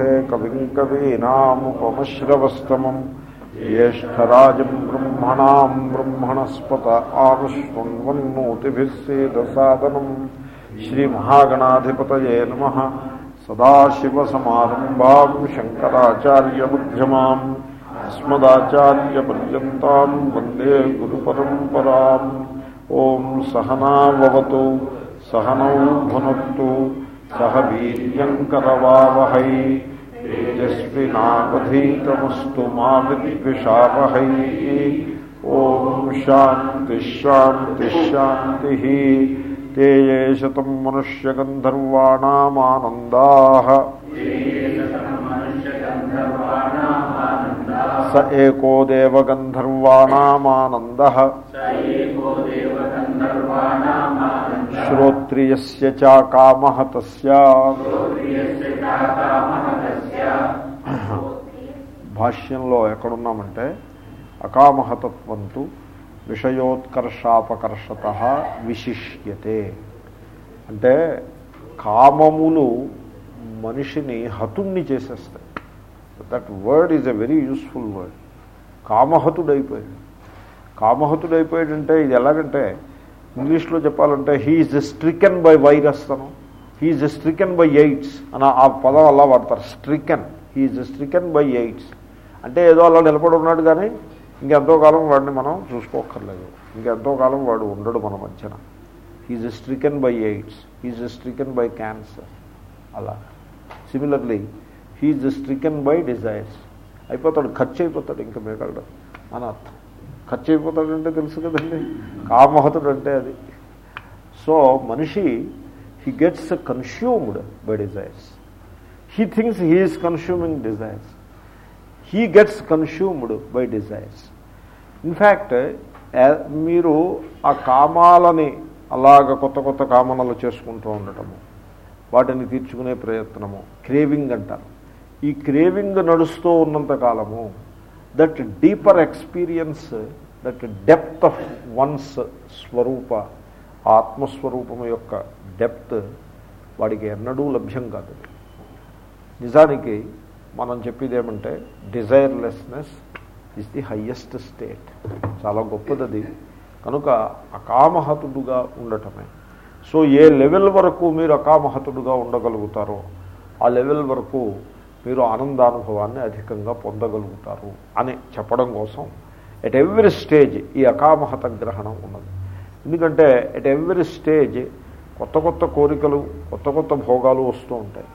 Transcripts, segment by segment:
కవిం కవీనాముపమశ్రవస్తమం. జ్యేష్టరాజం బ్రహ్మణా బ్రహ్మణస్పత ఆనుష్ణ్వన్నోతిభిస్సేదసాదనం శ్రీమహాగణాధిపతయే నమ. సదాశివసమారంభాం శంకరాచార్యమధ్యమాం. అస్మదాచార్యపర్యంతం వందే గురు పరంపరా ఓం సహనావతు సహనౌ భునత్తు సహ వీర్యం కరవావహై తేజస్వినావధీతమస్తు మా విద్విషావహై. ఓం శాంతి శాంతి శాంతి. తే ఏ శతం మనుష్యగంధర్వాణమానందా స ఏకో దేవగంధర్వాణమానంద श्रोत्रियस्य च कामः तस्य భాష్యంలో ఎక్కడున్నామంటే అకామహతత్వంతు విషయోత్కర్షాపకర్షత విశిష్యతే అంటే కామములు మనిషిని హతుణ్ణి చేసేస్తాయి that word is a very useful word కామహతుడైపోయాడు కామహతుడైపోయాడంటే ఇది ఎలాగంటే ఇంగ్లీష్లో చెప్పాలంటే he is stricken by virus Anu. He is stricken by AIDS అని ఆ పదం అలా వాడతారు. Stricken he is stricken by AIDS అంటే ఏదో అలా నిలబడి ఉన్నాడు కానీ ఇంకెంతో కాలం వాడిని మనం చూసుకోక్కర్లేదు. ఇంకెంతో కాలం వాడు ఉండడు మన మధ్యన. He's stricken by AIDS he's stricken by cancer అలా. Similarly he's stricken by desires అయిపోతాడు ఖర్చు అయిపోతాడు ఇంకా మిగలడు. అని అర్థం. ఖర్చు అయిపోతాడంటే తెలుసు కదండి. కామహతుడు అంటే అది. సో మనిషి he gets consumed by desires he thinks he is consuming desires he gets consumed by desires in fact మీరు ఆ కామాలని అలాగ కొత్త కొత్త కామనలు చేసుకుంటూ ఉండటము వాటిని తీర్చుకునే ప్రయత్నము క్రేవింగ్ అంటారు. ఈ క్రేవింగ్ నడుస్తూ ఉన్నంత కాలము that deeper experience that depth of one's స్వరూప ఆత్మస్వరూపం యొక్క డెప్త్ వాడికి ఎన్నడూ లభ్యం కాదు. నిజానికి మనం చెప్పేది ఏమంటే desirelessness is the highest state చాలా గొప్పది కనుక అకామహతుడుగా ఉండటమే. సో ఏ లెవెల్ వరకు మీరు అకామహతుడుగా ఉండగలుగుతారో ఆ లెవెల్ వరకు మీరు ఆనందానుభవాన్ని అధికంగా పొందగలుగుతారు అని చెప్పడం కోసం ఎట్ ఎవ్రీ స్టేజ్ ఈ అకామహత గ్రహణం ఉన్నది. ఎందుకంటే ఎట్ ఎవ్రీ స్టేజ్ కొత్త కొత్త కోరికలు కొత్త కొత్త భోగాలు వస్తూ ఉంటాయి.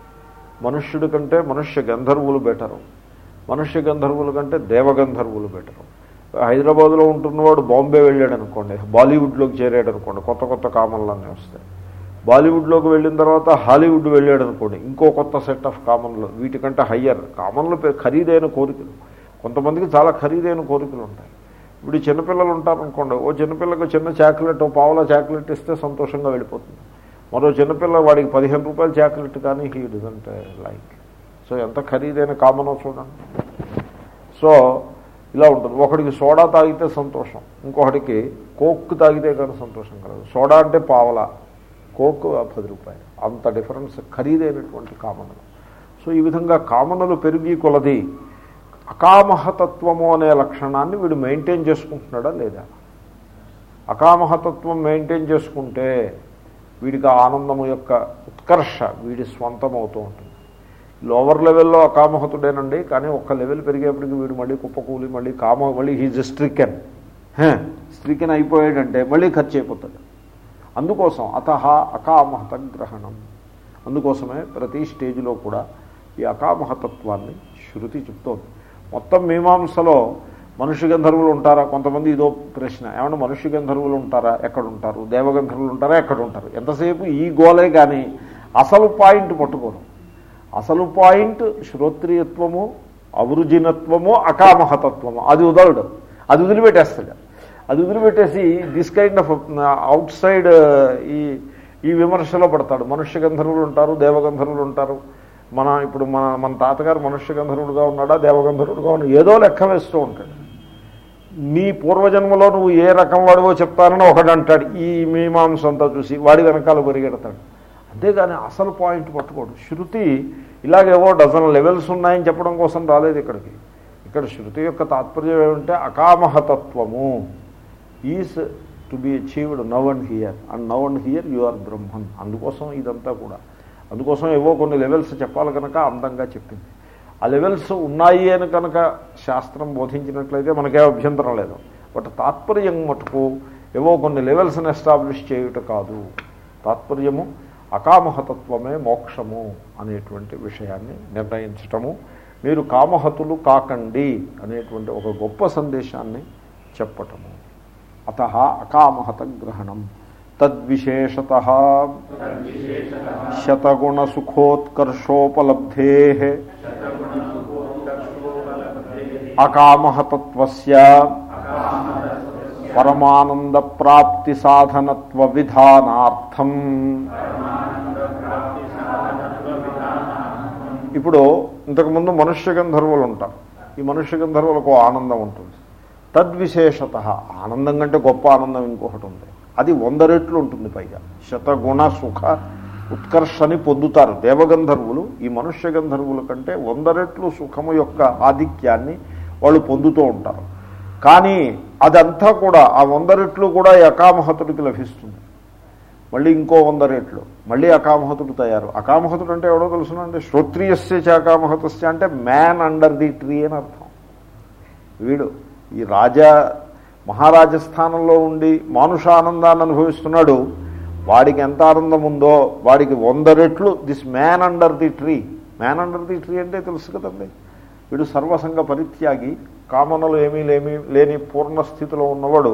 మనుష్యుడి కంటే మనుష్య గంధర్వులు బెటరు. మనుష్య గంధర్వుల కంటే దేవగంధర్వులు బెటరు. హైదరాబాద్లో ఉంటున్నవాడు బాంబే వెళ్ళాడు అనుకోండి బాలీవుడ్లోకి చేరాడు అనుకోండి కొత్త కొత్త కామన్లన్నీ వస్తాయి. బాలీవుడ్లోకి వెళ్ళిన తర్వాత హాలీవుడ్ వెళ్ళాడు అనుకోండి ఇంకో కొత్త సెట్ ఆఫ్ కామన్లు వీటికంటే హయ్యర్. కామన్లు ఖరీదైన కోరికలు. కొంతమందికి చాలా ఖరీదైన కోరికలు ఉంటాయి. ఇప్పుడు చిన్నపిల్లలు ఉంటారనుకోండి ఓ చిన్నపిల్లకి చిన్న చాక్లెట్ ఓ పావుల చాక్లెట్ ఇస్తే సంతోషంగా వెళ్ళిపోతుంది. మరో చిన్నపిల్ల వాడికి పదిహేను రూపాయల చాక్లెట్ కానీ హీ డజంట్ లైక్. సో ఎంత ఖరీదైన కామనో చూడండి. సో ఇలా ఉంటుంది. ఒకడికి సోడా తాగితే సంతోషం ఇంకొకటికి కోక్ తాగితే కానీ సంతోషం కలదు. సోడా అంటే పావల. కోక్ పది రూపాయలు. అంత డిఫరెన్స్ ఖరీదైనటువంటి కామనలు. సో ఈ విధంగా కామనలు పెరిగి కొలది అకామహతత్వము అనే లక్షణాన్ని వీడు మెయింటైన్ చేసుకుంటున్నాడా లేదా? అకామహతత్వం మెయింటైన్ చేసుకుంటే వీడికి ఆనందము యొక్క ఉత్కర్ష వీడి స్వంతం అవుతూ ఉంటుంది. లోవర్ లెవెల్లో అకామహతుడేనండి కానీ ఒక్క లెవెల్ పెరిగేప్పటికి వీడు మళ్ళీ కుప్పకూలి మళ్ళీ కామ మళ్ళీ హీజ్ స్ట్రికెన్. స్ట్రికెన్ అయిపోయాడంటే మళ్ళీ ఖర్చు అయిపోతాడు. అందుకోసం అత అకామహత గ్రహణం అందుకోసమే ప్రతి స్టేజ్లో కూడా ఈ అకామహతత్వాన్ని శృతి చెప్తోంది. మొత్తం మీమాంసలో మనుష్య గంధర్వులు ఉంటారా? కొంతమంది ఇదో ప్రశ్న. ఏమన్నా మనుష్య గంధర్వులు ఉంటారా? ఎక్కడ ఉంటారు దేవగంధర్వులు ఉంటారా? ఎక్కడ ఉంటారు ఎంతసేపు ఈ గోలే కానీ అసలు పాయింట్ పట్టుకోరు. అసలు పాయింట్ శ్రోత్రియత్వము అవృజినత్వము అకామహతత్వము. అది వదలడు. అది వదిలిపెట్టేస్తాడు. అది వదిలిపెట్టేసి this kind of outside ఈ ఈ విమర్శలో పడతాడు. మనుష్య గంధర్వులు ఉంటారు దేవగంధర్వులు ఉంటారు. మన ఇప్పుడు మన మన తాతగారు మనుష్య గంధర్వుడుగా ఉన్నాడా దేవగంధర్వుడుగా ఉన్నాడు ఏదో లెక్క వేస్తూ ఉంటాడు. నీ పూర్వజన్మలో నువ్వు ఏ రకం వాడివో చెప్తానని ఒకడు అంటాడు. ఈ మీమాంసంతా చూసి వాడి వెనకాల పరిగెడతాడు. అంతేగాని అసలు పాయింట్ పట్టుకోడు. శృతి ఇలాగేవో డజన్ లెవెల్స్ ఉన్నాయని చెప్పడం కోసం రాలేదు ఇక్కడికి. ఇక్కడ శృతి యొక్క తాత్పర్యం ఏమంటే అకామహతత్వము. Is to be achieved now and here. And now and here you are Brahman. అందుకోసం ఇదంతా కూడా. అందుకోసం ఏవో కొన్ని లెవెల్స్ చెప్పాలి కనుక అందంగా చెప్పింది. ఆ లెవెల్స్ ఉన్నాయి అని కనుక శాస్త్రం బోధించినట్లయితే మనకే అభ్యంతరం లేదు. బట్ తాత్పర్యం మటుకు ఏవో కొన్ని లెవెల్స్ని ఎస్టాబ్లిష్ చేయుట కాదు. తాత్పర్యము అకామహతత్వమే మోక్షము అనేటువంటి విషయాన్ని నిర్ణయించటము. మీరు కామహతులు కాకండి అనేటువంటి ఒక గొప్ప సందేశాన్ని చెప్పటము. అత అకామహత గ్రహణం తద్విశేషత శతగుణసుఖోత్కర్షోపలబ్ధే. అకామహతత్వ పరమానంద ప్రాప్తి సాధనత్వ విధానార్థం ఇప్పుడు ఇంతకుముందు మనుష్య గంధర్వులు ఉంటారు. ఈ మనుష్య గంధర్వులకు ఆనందం ఉంటుంది. తద్విశేషత. ఆనందం కంటే గొప్ప ఆనందం ఇంకొకటి ఉంది. అది వంద రెట్లు ఉంటుంది పైగా. శతగుణ సుఖ ఉత్కర్షని పొందుతారు దేవగంధర్వులు. ఈ మనుష్య గంధర్వుల కంటే వంద రెట్లు సుఖము యొక్క ఆధిక్యాన్ని వాళ్ళు పొందుతూ ఉంటారు. కానీ అదంతా కూడా ఆ వంద రెట్లు కూడా ఈ అకామహతుడికి లభిస్తుంది. మళ్ళీ ఇంకో వంద రెట్లు. మళ్ళీ అకామహతుడు తయారు. అకామహతుడు అంటే ఎవడో తెలుసునండి? శ్రోత్రియస్య చ అకామహతస్య అంటే మ్యాన్ అండర్ ది ట్రీ అని అర్థం. వీడు ఈ రాజా మహారాజస్థానంలో ఉండి మానుష ఆనందాన్ని అనుభవిస్తున్నాడు. వాడికి ఎంత ఆనందం ఉందో వాడికి వంద రెట్లు this man under the tree man under the tree అంటే తెలుసు కదండి. వీడు సర్వసంగ పరిత్యాగి కామనలు ఏమీ లేమి లేని పూర్ణ స్థితిలో ఉన్నవాడు.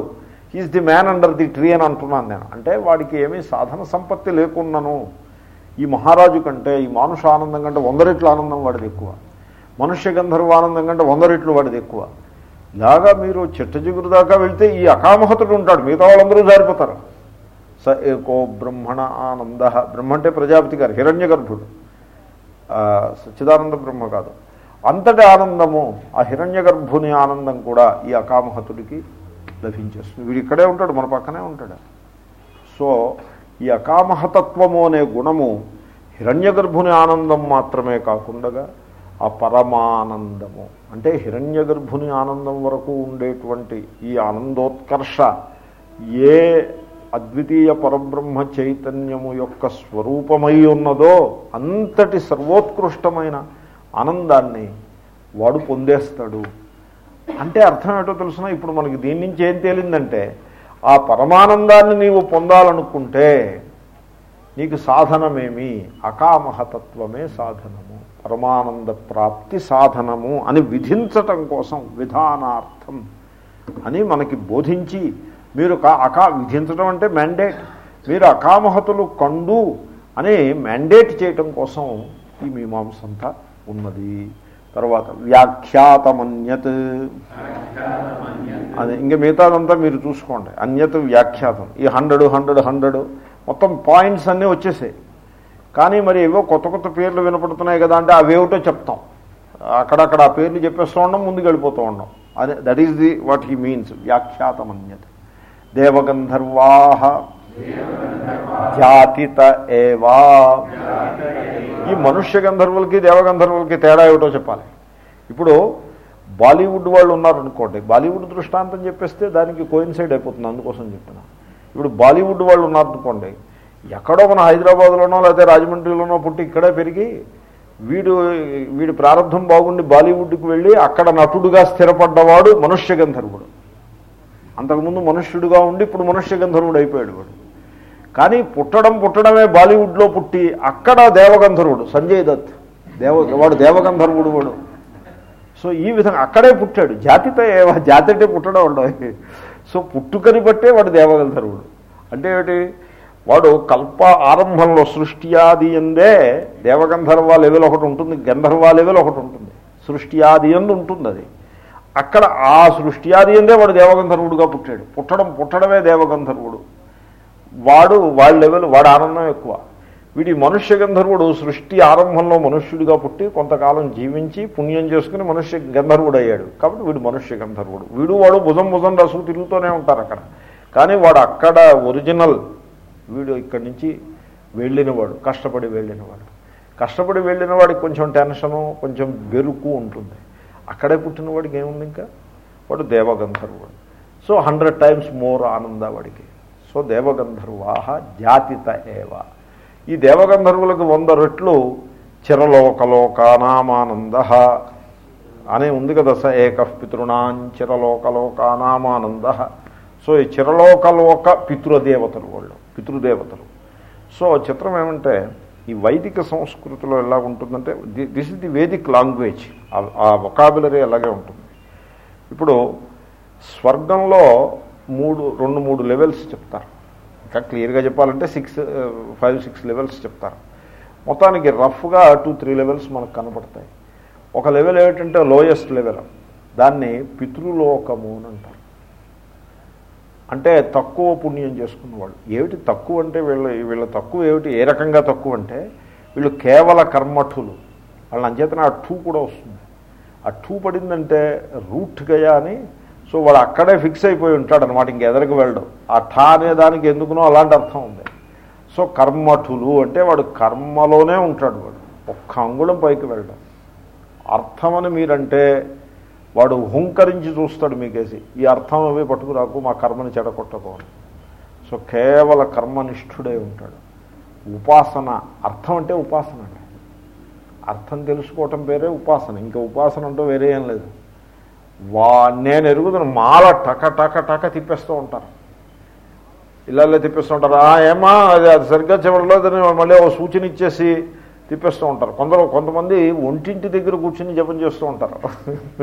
Is the man under the tree అని అంటున్నాను నేను. అంటే వాడికి ఏమీ సాధన సంపత్తి లేకున్నాను. ఈ మహారాజు కంటే ఈ మానుష ఆనందం కంటే వంద రెట్లు ఆనందం వాడిది ఎక్కువ. మనుష్య గంధర్వ ఆనందం కంటే వంద రెట్లు వాడిది ఎక్కువ. ఇలాగా మీరు చిట్ట చిగురు దాకా వెళ్తే ఈ అకామహతుడు ఉంటాడు. మిగతా వాళ్ళందరూ జారిపోతారు. స ఏకో బ్రహ్మణ ఆనంద. బ్రహ్మ అంటే ప్రజాపతి గారు హిరణ్య గర్భుడు. సచ్చిదానంద బ్రహ్మ కాదు. అంతటి ఆనందము ఆ హిరణ్య గర్భుని ఆనందం కూడా ఈ అకామహతుడికి లభించేస్తుంది. వీడు ఇక్కడే ఉంటాడు మన పక్కనే ఉంటాడు. సో ఈ అకామహతత్వము అనే గుణము హిరణ్య గర్భుని ఆనందం మాత్రమే కాకుండా ఆ పరమానందము. అంటే హిరణ్య గర్భుని ఆనందం వరకు ఉండేటువంటి ఈ ఆనందోత్కర్ష ఏ అద్వితీయ పరబ్రహ్మ చైతన్యము యొక్క స్వరూపమై ఉన్నదో అంతటి సర్వోత్కృష్టమైన ఆనందాన్ని వాడు పొందేస్తాడు. అంటే అర్థం ఏంటో తెలుసిన? ఇప్పుడు మనకి దీని నుంచి ఏం తేలిందంటే ఆ పరమానందాన్ని నీవు పొందాలనుకుంటే నీకు సాధనమేమి? అకామహతత్వమే సాధనము పరమానంద ప్రాప్తి సాధనము అని విధించటం కోసం విధానార్థం అని మనకి బోధించి మీరు కా అకా విధించడం అంటే మ్యాండేట్ మీరు అకామహతులు కండు అని మ్యాండేట్ చేయటం కోసం ఈ మీమాంసంతా ఉన్నది. తర్వాత వ్యాఖ్యాతమన్యత్. అది ఇంకా మిగతాదంతా మీరు చూసుకోండి. అన్యత్ వ్యాఖ్యాతం. ఈ హండ్రెడ్ హండ్రెడ్ హండ్రెడ్. మొత్తం పాయింట్స్ అన్నీ వచ్చేసాయి. కానీ మరి ఏవో కొత్త కొత్త పేర్లు వినపడుతున్నాయి కదా అంటే అవేమిటో చెప్తాం. అక్కడక్కడ ఆ పేర్లు చెప్పేస్తూ ఉండడం ముందుకు వెళ్ళిపోతూ ఉండం. అదే that is the what he means వ్యాఖ్యాతమన్యత్. దేవగంధర్వాహ జాతిత ఏవా. ఈ మనుష్య గంధర్వులకి దేవగంధర్వులకి తేడా ఏమిటో చెప్పాలి. ఇప్పుడు బాలీవుడ్ వాళ్ళు ఉన్నారనుకోండి బాలీవుడ్ దృష్టాంతం చెప్పేస్తే దానికి కోయిన్సైడ్ అయిపోతుంది అందుకోసం చెప్తున్నా. ఇప్పుడు బాలీవుడ్ వాళ్ళు ఉన్నారనుకోండి ఎక్కడో మన హైదరాబాద్లోనో లేకపోతే రాజమండ్రిలోనో పుట్టి ఇక్కడే పెరిగి వీడు వీడి ప్రారంభం బాగుండి బాలీవుడ్కి వెళ్ళి అక్కడ నటుడుగా స్థిరపడ్డవాడు మనుష్య గంధర్వుడు. అంతకుముందు మనుష్యుడుగా ఉండి ఇప్పుడు మనుష్య గంధర్వుడు అయిపోయాడు వాడు. కానీ పుట్టడం పుట్టడమే బాలీవుడ్లో పుట్టి అక్కడ దేవగంధర్వుడు సంజయ్ దత్. దేవ వాడు దేవగంధర్వుడు వాడు. సో ఈ విధంగా అక్కడే పుట్టాడు. జాతితో జాతి అంటే పుట్టడం ఉండవు సో పుట్టుకని బట్టే వాడు దేవగంధర్వుడు. అంటే ఏమిటి? వాడు కల్ప ఆరంభంలో సృష్టి ఆది ఎందే దేవగంధర్వ లెవెల్ ఒకటి ఉంటుంది గంధర్వ లెవెల్ ఒకటి ఉంటుంది. సృష్టి ఆది ఎందు ఉంటుంది అది అక్కడ ఆ సృష్టి ఆది ఎందే వాడు దేవగంధర్వుడుగా పుట్టాడు. పుట్టడం పుట్టడమే దేవగంధర్వుడు. వాడు వాడి లెవెల్ వాడు ఆనందం ఎక్కువ. వీడి మనుష్య గంధర్వుడు సృష్టి ఆరంభంలో మనుష్యుడిగా పుట్టి కొంతకాలం జీవించి పుణ్యం చేసుకుని మనుష్య గంధర్వుడు అయ్యాడు కాబట్టి వీడు మనుష్య గంధర్వుడు. వీడు వాడు భుజం భుజం రసు తిరుగుతూనే ఉంటారు అక్కడ కానీ వాడు అక్కడ ఒరిజినల్ వీడు ఇక్కడి నుంచి వెళ్ళినవాడు కష్టపడి వెళ్ళినవాడు. కష్టపడి వెళ్ళిన వాడికి కొంచెం టెన్షను కొంచెం బెరుకు ఉంటుంది. అక్కడే పుట్టిన వాడికి ఏముంది ఇంకా? వాడు దేవగంధర్వుడు. So hundred times more ananda వాడికి. సో దేవగంధర్వాహ జాతిత ఏవ. ఈ దేవగంధర్వులకు వంద రెట్లు చిరలోకలోకానామానంద అనే ఉంది కదా స ఏక పితృణాం చిరలోకలోకానామానంద. సో ఈ చిరలోకలోక పితృదేవతలు వాళ్ళు. పితృదేవతలు. సో చిత్రం ఏమంటే ఈ వైదిక సంస్కృతిలో ఎలా ఉంటుందంటే this is the Vedic language. ఆ వొకాబులరీ అలాగే ఉంటుంది. ఇప్పుడు స్వర్గంలో మూడు రెండు మూడు లెవెల్స్ చెప్తారు. ఇంకా క్లియర్గా చెప్పాలంటే సిక్స్ ఫైవ్ సిక్స్ లెవెల్స్ చెప్తారు. మొత్తానికి రఫ్గా టూ త్రీ లెవెల్స్ మనకు కనపడతాయి. ఒక లెవెల్ ఏమిటంటే లోయెస్ట్ లెవెల్ దాన్ని పితృలోకము అని అంటారు. అంటే తక్కువ పుణ్యం చేసుకున్న వాళ్ళు ఏమిటి తక్కువ అంటే వీళ్ళ వీళ్ళ తక్కువ ఏమిటి? ఏ రకంగా తక్కువ అంటే వీళ్ళు కేవల కర్మఠులు. వాళ్ళ అంచేతన ఆ టూ కూడా వస్తుంది. ఆ టూ పడిందంటే రూట్ గయా అని సో వాడు అక్కడే ఫిక్స్ అయిపోయి ఉంటాడు అనమాట ఇంకెదరికి వెళ్ళడం. ఆ ఠా అనే దానికి ఎందుకునో అలాంటి అర్థం ఉంది. సో కర్మఠులు అంటే వాడు కర్మలోనే ఉంటాడు వాడు. ఒక్క అంగుళం పైకి వెళ్ళడం. అర్థమని మీరంటే వాడు హుంకరించి చూస్తాడు మీకేసి. ఈ అర్థం అవి పట్టుకురాకు మా కర్మని చెడగొట్టకూడదు. సో కేవల కర్మనిష్ఠుడే ఉంటాడు. ఉపాసన అర్థం అంటే ఉపాసన అండి. అర్థం తెలుసుకోవటం పేరే ఉపాసన. ఇంకా ఉపాసన అంటూ వేరే ఏం లేదు. వా నేను ఎరుగుతున్న మాల టక టక టక తిప్పేస్తూ ఉంటారు. ఇలా తిప్పేస్తూ ఉంటారు. "ఆ, ఏమా అది అది సరిగ్గా చివరిలో మళ్ళీ ఓ సూచన ఇచ్చేసి తిప్పేస్తూ ఉంటారు. కొందరు కొంతమంది ఒంటింటి దగ్గర కూర్చుని జపం చేస్తూ ఉంటారు.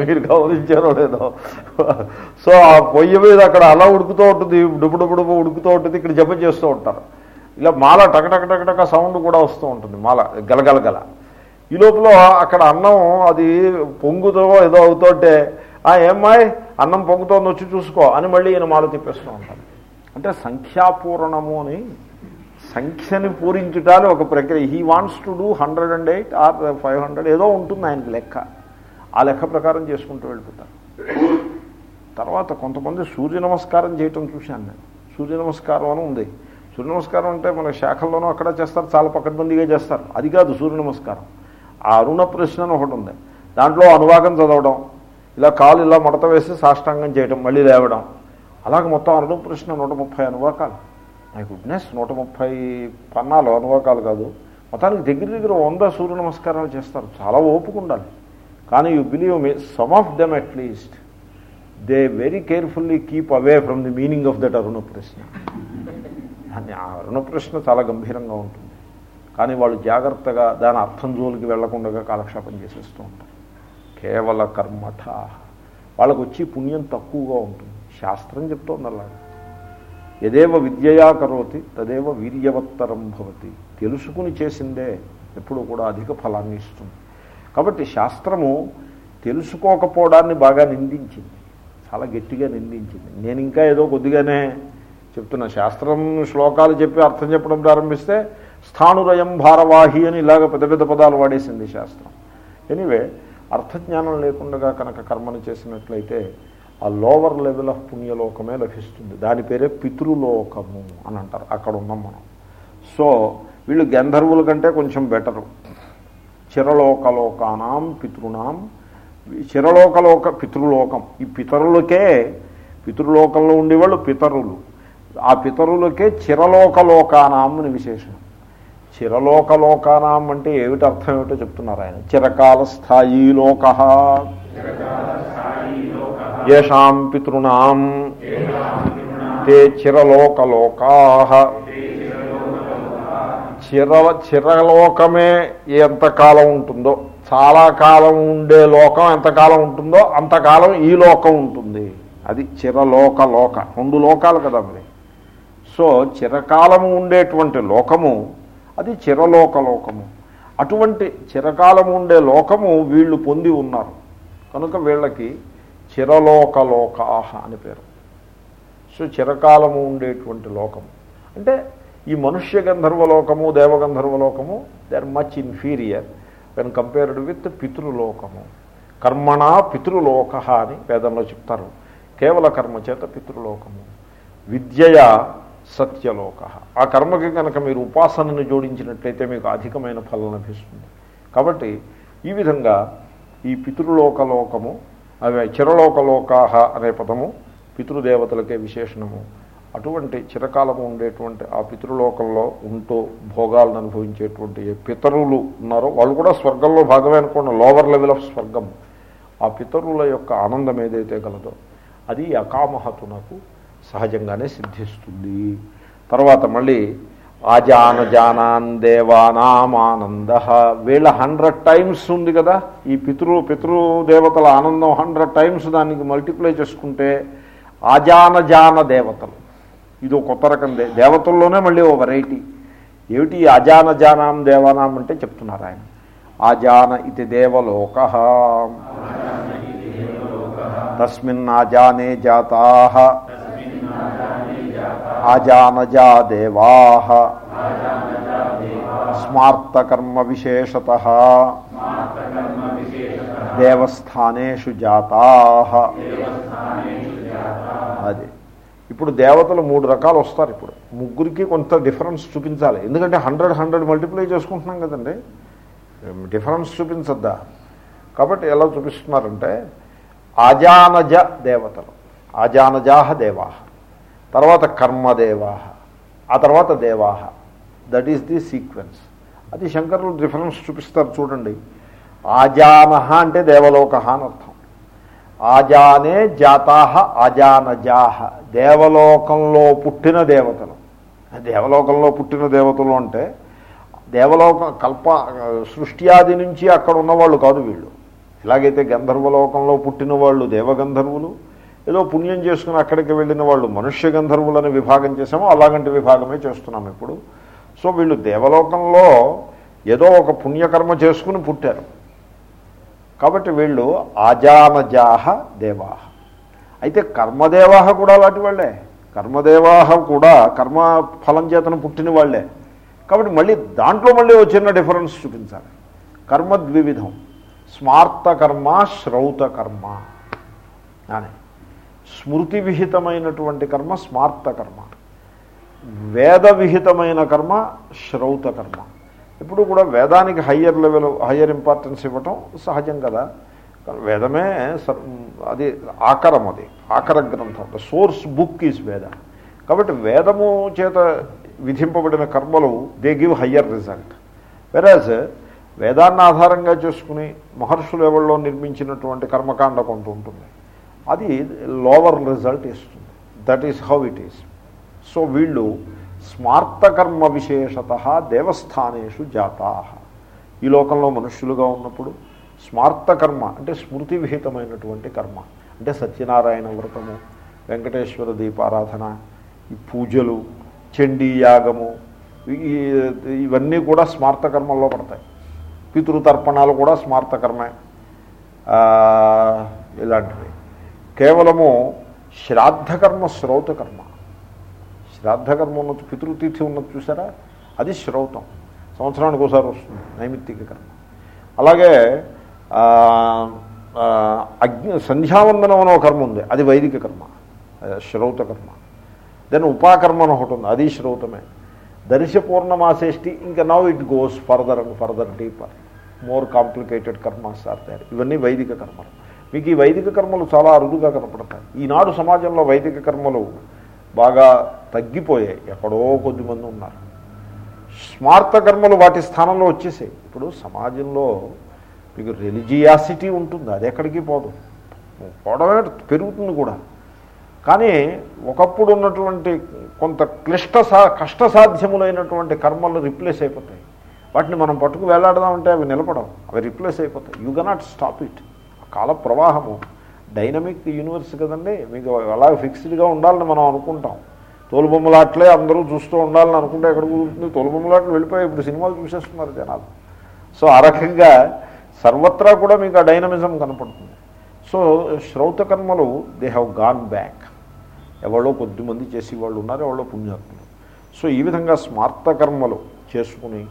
మీరు గమనించారో లేదో. సో ఆ పొయ్యి మీద అక్కడ అలా ఉడుకుతూ ఉంటుంది డుబు డుబు డుబు ఉడుకుతూ ఉంటుంది ఇక్కడ జపం చేస్తూ ఉంటారు. ఇలా మాల టక టక సౌండ్ కూడా వస్తూ ఉంటుంది మాల గలగలగల ఈ లోపల అక్కడ అన్నం అది పొంగుతో ఏదో అవుతుంటే ఆ ఏమ్మాయి అన్నం పొంగుతోంది వచ్చి చూసుకో అని మళ్ళీ ఈయన మాల తిప్పేస్తూ ఉంటాను అంటే సంఖ్యాపూరణము అని సంఖ్యని పూరించుటాలు ఒక ప్రక్రియ. He wants to do hundred and eight or five hundred ఏదో ఉంటుంది ఆయనకి లెక్క. ఆ లెక్క ప్రకారం చేసుకుంటూ వెళ్ళిపోతారు. తర్వాత కొంతమంది సూర్య నమస్కారం చేయటం చూశాను నేను. సూర్య నమస్కారం అని ఉంది. సూర్య నమస్కారం అంటే మన శాఖల్లోనూ అక్కడ చేస్తారు చాలా పక్కడబందిగా చేస్తారు. అది కాదు సూర్య నమస్కారం. ఆ అరుణ ప్రశ్న అని ఒకటి ఉంది. దాంట్లో అనువాగం చదవడం ఇలా కాలు ఇలా మడత వేసి సాష్టాంగం చేయడం మళ్ళీ లేవడం. అలాగే మొత్తం అరుణ ప్రశ్న నూట ముప్పై అనువాకాలు. మై గుడ్నెస్ నూట ముప్పై పన్నాలు అనువాకాలు కాదు. మొత్తానికి దగ్గర దగ్గర వంద సూర్య నమస్కారాలు చేస్తారు. చాలా ఓపిక ఉండాలి. కానీ you believe me some of them at least they very carefully keep away from the meaning of that Aruna Prashna దాన్ని ఆ అరుణ ప్రశ్న చాలా గంభీరంగా ఉంటుంది. కానీ వాళ్ళు జాగ్రత్తగా దాని అర్థం జోలికి వెళ్ళకుండా కాలక్షేపం చేసేస్తూ ఉంటారు. కేవల కర్మఠ. వాళ్ళకు వచ్చి పుణ్యం తక్కువగా ఉంటుంది. శాస్త్రం చెప్తోంది అలాగే. యదేవ విద్యయా కరోతి తదేవ వీర్యవత్తరం భవతి. తెలుసుకుని చేసిందే ఎప్పుడు కూడా అధిక ఫలాన్ని ఇస్తుంది. కాబట్టి శాస్త్రము తెలుసుకోకపోవడాన్ని బాగా నిందించింది. చాలా గట్టిగా నిందించింది. నేను ఇంకా ఏదో కొద్దిగానే చెప్తున్నా. శాస్త్రం శ్లోకాలు చెప్పి అర్థం చెప్పడం ప్రారంభిస్తే స్థానురయం భారవాహి అని ఇలాగ పెద్ద పెద్ద పదాలు వాడేసింది శాస్త్రం. ఎనివే అర్థజ్ఞానం లేకుండా కనుక కర్మను చేసినట్లయితే ఆ లోవర్ లెవెల్ ఆఫ్ పుణ్యలోకమే లభిస్తుంది. దాని పేరే పితృలోకము అని అంటారు. అక్కడ ఉన్నాం మనం. సో వీళ్ళు గంధర్వుల కంటే కొంచెం బెటరు చిరలోకలోకానాం పితృణాం చిరలోకలోక పితృలోకం. ఈ పితరులకే పితృలోకంలో ఉండేవాళ్ళు పితరులు. ఆ పితరులకే చిరలోకలోకానాం అని విశేషం. చిరలోకలోకానాం అంటే ఏమిటి అర్థం ఏమిటో చెప్తున్నారు ఆయన. చిరకాల స్థాయి లోక. ఏషాం పితృణాం. తే చిరలోకలోకా. చిర చిరలోకమే ఎంతకాలం ఉంటుందో చాలా కాలం ఉండే లోకం ఎంతకాలం ఉంటుందో అంతకాలం ఈ లోకం ఉంటుంది. అది చిరలోక లోక రెండు లోకాలు కదా మరి. సో చిరకాలము ఉండేటువంటి లోకము అది చిరలోకలోకము. అటువంటి చిరకాలము ఉండే లోకము వీళ్ళు పొంది ఉన్నారు. కనుక వీళ్ళకి చిరలోకలోకాహ అని పేరు. సో చిరకాలము ఉండేటువంటి లోకము. అంటే ఈ మనుష్య గంధర్వలోకము దేవగంధర్వలోకము they are much inferior when compared with పితృలోకము. కర్మణ పితృలోక అని వేదంలో చెప్తారు. కేవల కర్మ చేత పితృలోకము. విద్యయ సత్యలోక. ఆ కర్మకి కనుక మీరు ఉపాసనను జోడించినట్లయితే మీకు అధికమైన ఫలం లభిస్తుంది. కాబట్టి ఈ విధంగా ఈ పితృలోకలోకము అవి చిరలోకలోకాహ అనే పదము పితృదేవతలకే విశేషణము. అటువంటి చిరకాలము ఉండేటువంటి ఆ పితృలోకంలో ఉంటూ భోగాలను అనుభవించేటువంటి ఏ పితరులు ఉన్నారో వాళ్ళు కూడా స్వర్గంలో భాగమే అనుకున్న లోవర్ లెవెల్ ఆఫ్ స్వర్గం. ఆ పితరుల యొక్క ఆనందం ఏదైతే గలదో అది అకామహతునకు సహజంగానే సిద్ధిస్తుంది. తర్వాత మళ్ళీ ఆజానజానాన్ దేవానామానంద. వీళ్ళ హండ్రెడ్ టైమ్స్ ఉంది కదా ఈ పితృ పితృదేవతల ఆనందం హండ్రెడ్ టైమ్స్ దానికి మల్టిప్లై చేసుకుంటే ఆజానజాన దేవతలు. ఇది కొత్త రకం దే దేవతల్లోనే మళ్ళీ ఓ వెరైటీ ఏమిటి అజాన అజానజానాం దేవానాం అంటే చెప్తున్నారు ఆయన. ఆజాన ఇది దేవలోక. తస్మిన్ ఆజానే జాతా. ఆజానజా దేవా స్మార్తకర్మ విశేషత దేవస్థానేషు జాతా అది. ఇప్పుడు దేవతలు మూడు రకాలు వస్తారు ఇప్పుడు. ముగ్గురికి కొంత డిఫరెన్స్ చూపించాలి. ఎందుకంటే హండ్రెడ్ హండ్రెడ్ మల్టిప్లై చేసుకుంటున్నాం కదండి. డిఫరెన్స్ చూపించద్దా? కాబట్టి ఎలా చూపిస్తున్నారంటే అజానజ దేవతలు. అజానజాహ దేవా. తర్వాత కర్మదేవా ఆ తర్వాత దేవాహ. దట్ ఈస్ ది సీక్వెన్స్ అది శంకరులు డిఫరెన్స్ చూపిస్తారు చూడండి. ఆజానహ అంటే దేవలోక అని అర్థం. ఆజానే జాతాహ అజానజాహ దేవలోకంలో పుట్టిన దేవతలు. దేవలోకంలో పుట్టిన దేవతలు అంటే దేవలోకం కల్ప సృష్ట్యాది నుంచి అక్కడ ఉన్నవాళ్ళు కాదు వీళ్ళు. ఎలాగైతే గంధర్వలోకంలో పుట్టిన వాళ్ళు దేవగంధర్వులు ఏదో పుణ్యం చేసుకుని అక్కడికి వెళ్ళిన వాళ్ళు మనుష్య గంధర్వులని విభాగం చేసామో అలాగంటి విభాగమే చేస్తున్నాం ఇప్పుడు. సో వీళ్ళు దేవలోకంలో ఏదో ఒక పుణ్యకర్మ చేసుకుని పుట్టారు. కాబట్టి వీళ్ళు ఆజానజాహ దేవాహ. అయితే కర్మదేవాహ కూడా అలాంటి వాళ్ళే. కర్మదేవాహ కూడా కర్మ ఫలం చేతను పుట్టిన వాళ్ళే. కాబట్టి మళ్ళీ దాంట్లో మళ్ళీ ఒక చిన్న డిఫరెన్స్ చూపించాలి. కర్మ ద్వివిధం. స్మార్త కర్మ శ్రౌత కర్మ. అని స్మృతి విహితమైనటువంటి కర్మ స్మార్త కర్మ. వేద విహితమైన కర్మ శ్రౌత కర్మ. ఇప్పుడు కూడా వేదానికి హయ్యర్ లెవెల్ హయ్యర్ ఇంపార్టెన్స్ ఇవ్వటం సహజం కదా. వేదమే అది ఆకరం అది ఆకర గ్రంథం. ద సోర్స్ బుక్ ఈజ్ వేద కాబట్టి వేదము చేత విధింపబడిన కర్మలు దే గివ్ హయ్యర్ రిజల్ట్ వెరాజ్ వేదాన్ని ఆధారంగా చేసుకుని మహర్షులు ఎవరిలో నిర్మించినటువంటి కర్మకాండ కొంత ఉంటుంది. అది లోవర్ రిజల్ట్ ఇస్తుంది. That is how it is so వీళ్ళు స్మార్తకర్మ విశేషత దేవస్థానేషు జాతా. ఈ లోకంలో మనుష్యులుగా ఉన్నప్పుడు స్మార్తకర్మ అంటే స్మృతి విహితమైనటువంటి కర్మ. అంటే సత్యనారాయణ వ్రతము వెంకటేశ్వర దీపారాధన ఈ పూజలు చండీయాగము ఇవన్నీ కూడా స్మార్తకర్మల్లో పడతాయి. పితృతర్పణాలు కూడా స్మార్తకర్మే. ఇలాంటివి. కేవలము శ్రాద్ధకర్మ శ్రౌతకర్మ. శ్రాద్ధకర్మ ఉన్నది పితృతిథి ఉన్నది చూసారా? అది శ్రౌతం. సంవత్సరానికి ఒకసారి వస్తుంది నైమిత్తిక కర్మ. అలాగే అగ్ని సంధ్యావందనం అనే కర్మ ఉంది అది వైదిక కర్మ శ్రౌత కర్మ దెన్ ఉపాకర్మ అని ఒకటి ఉంది అది శ్రౌతమే. దర్శ పూర్ణమాసేష్టి ఇంకా now it goes further and further deeper. More complicated karmas are ఇవన్నీ వైదిక కర్మలు. మీకు ఈ వైదిక కర్మలు చాలా అరుదుగా కనపడతాయి. ఈనాడు సమాజంలో వైదిక కర్మలు బాగా తగ్గిపోయాయి. ఎక్కడో కొద్దిమంది ఉన్నారు. స్మార్త కర్మలు వాటి స్థానంలో వచ్చేసాయి. ఇప్పుడు సమాజంలో మీకు రిలిజియాసిటీ ఉంటుంది. అది ఎక్కడికి పోదు. పోవడమే పెరుగుతుంది కూడా. కానీ ఒకప్పుడు ఉన్నటువంటి కొంత క్లిష్ట సా కష్టసాధ్యములైనటువంటి కర్మలు రిప్లేస్ అయిపోతాయి. వాటిని మనం పట్టుకు వేలాడదామంటే అవి నిలబడవు. అవి రిప్లేస్ అయిపోతాయి. యూ కెనాట్ స్టాప్ ఇట్ కాల ప్రవాహము డైనమిక్ యూనివర్స్ కదండి? మీకు అలా ఫిక్స్డ్గా ఉండాలని మనం అనుకుంటాం. తోలుబొమ్మలాట్లే అందరూ చూస్తూ ఉండాలని అనుకుంటే ఎక్కడ కుదురుతుంది? తోలుబొమ్మలాట్లు వెళ్ళిపోయి ఇప్పుడు సినిమాలు చూసేస్తున్నారు జనాలు. సో ఆ రకంగా సర్వత్రా కూడా మీకు ఆ డైనమిజం కనపడుతుంది. సో శ్రౌతకర్మలు దే హ్యావ్ గాన్ బ్యాక్ ఎవరో కొద్దిమంది చేసేవాళ్ళు ఉన్నారు ఎవరో పుణ్యాత్ములు. సో ఈ విధంగా స్మార్త కర్మలు చేసుకుని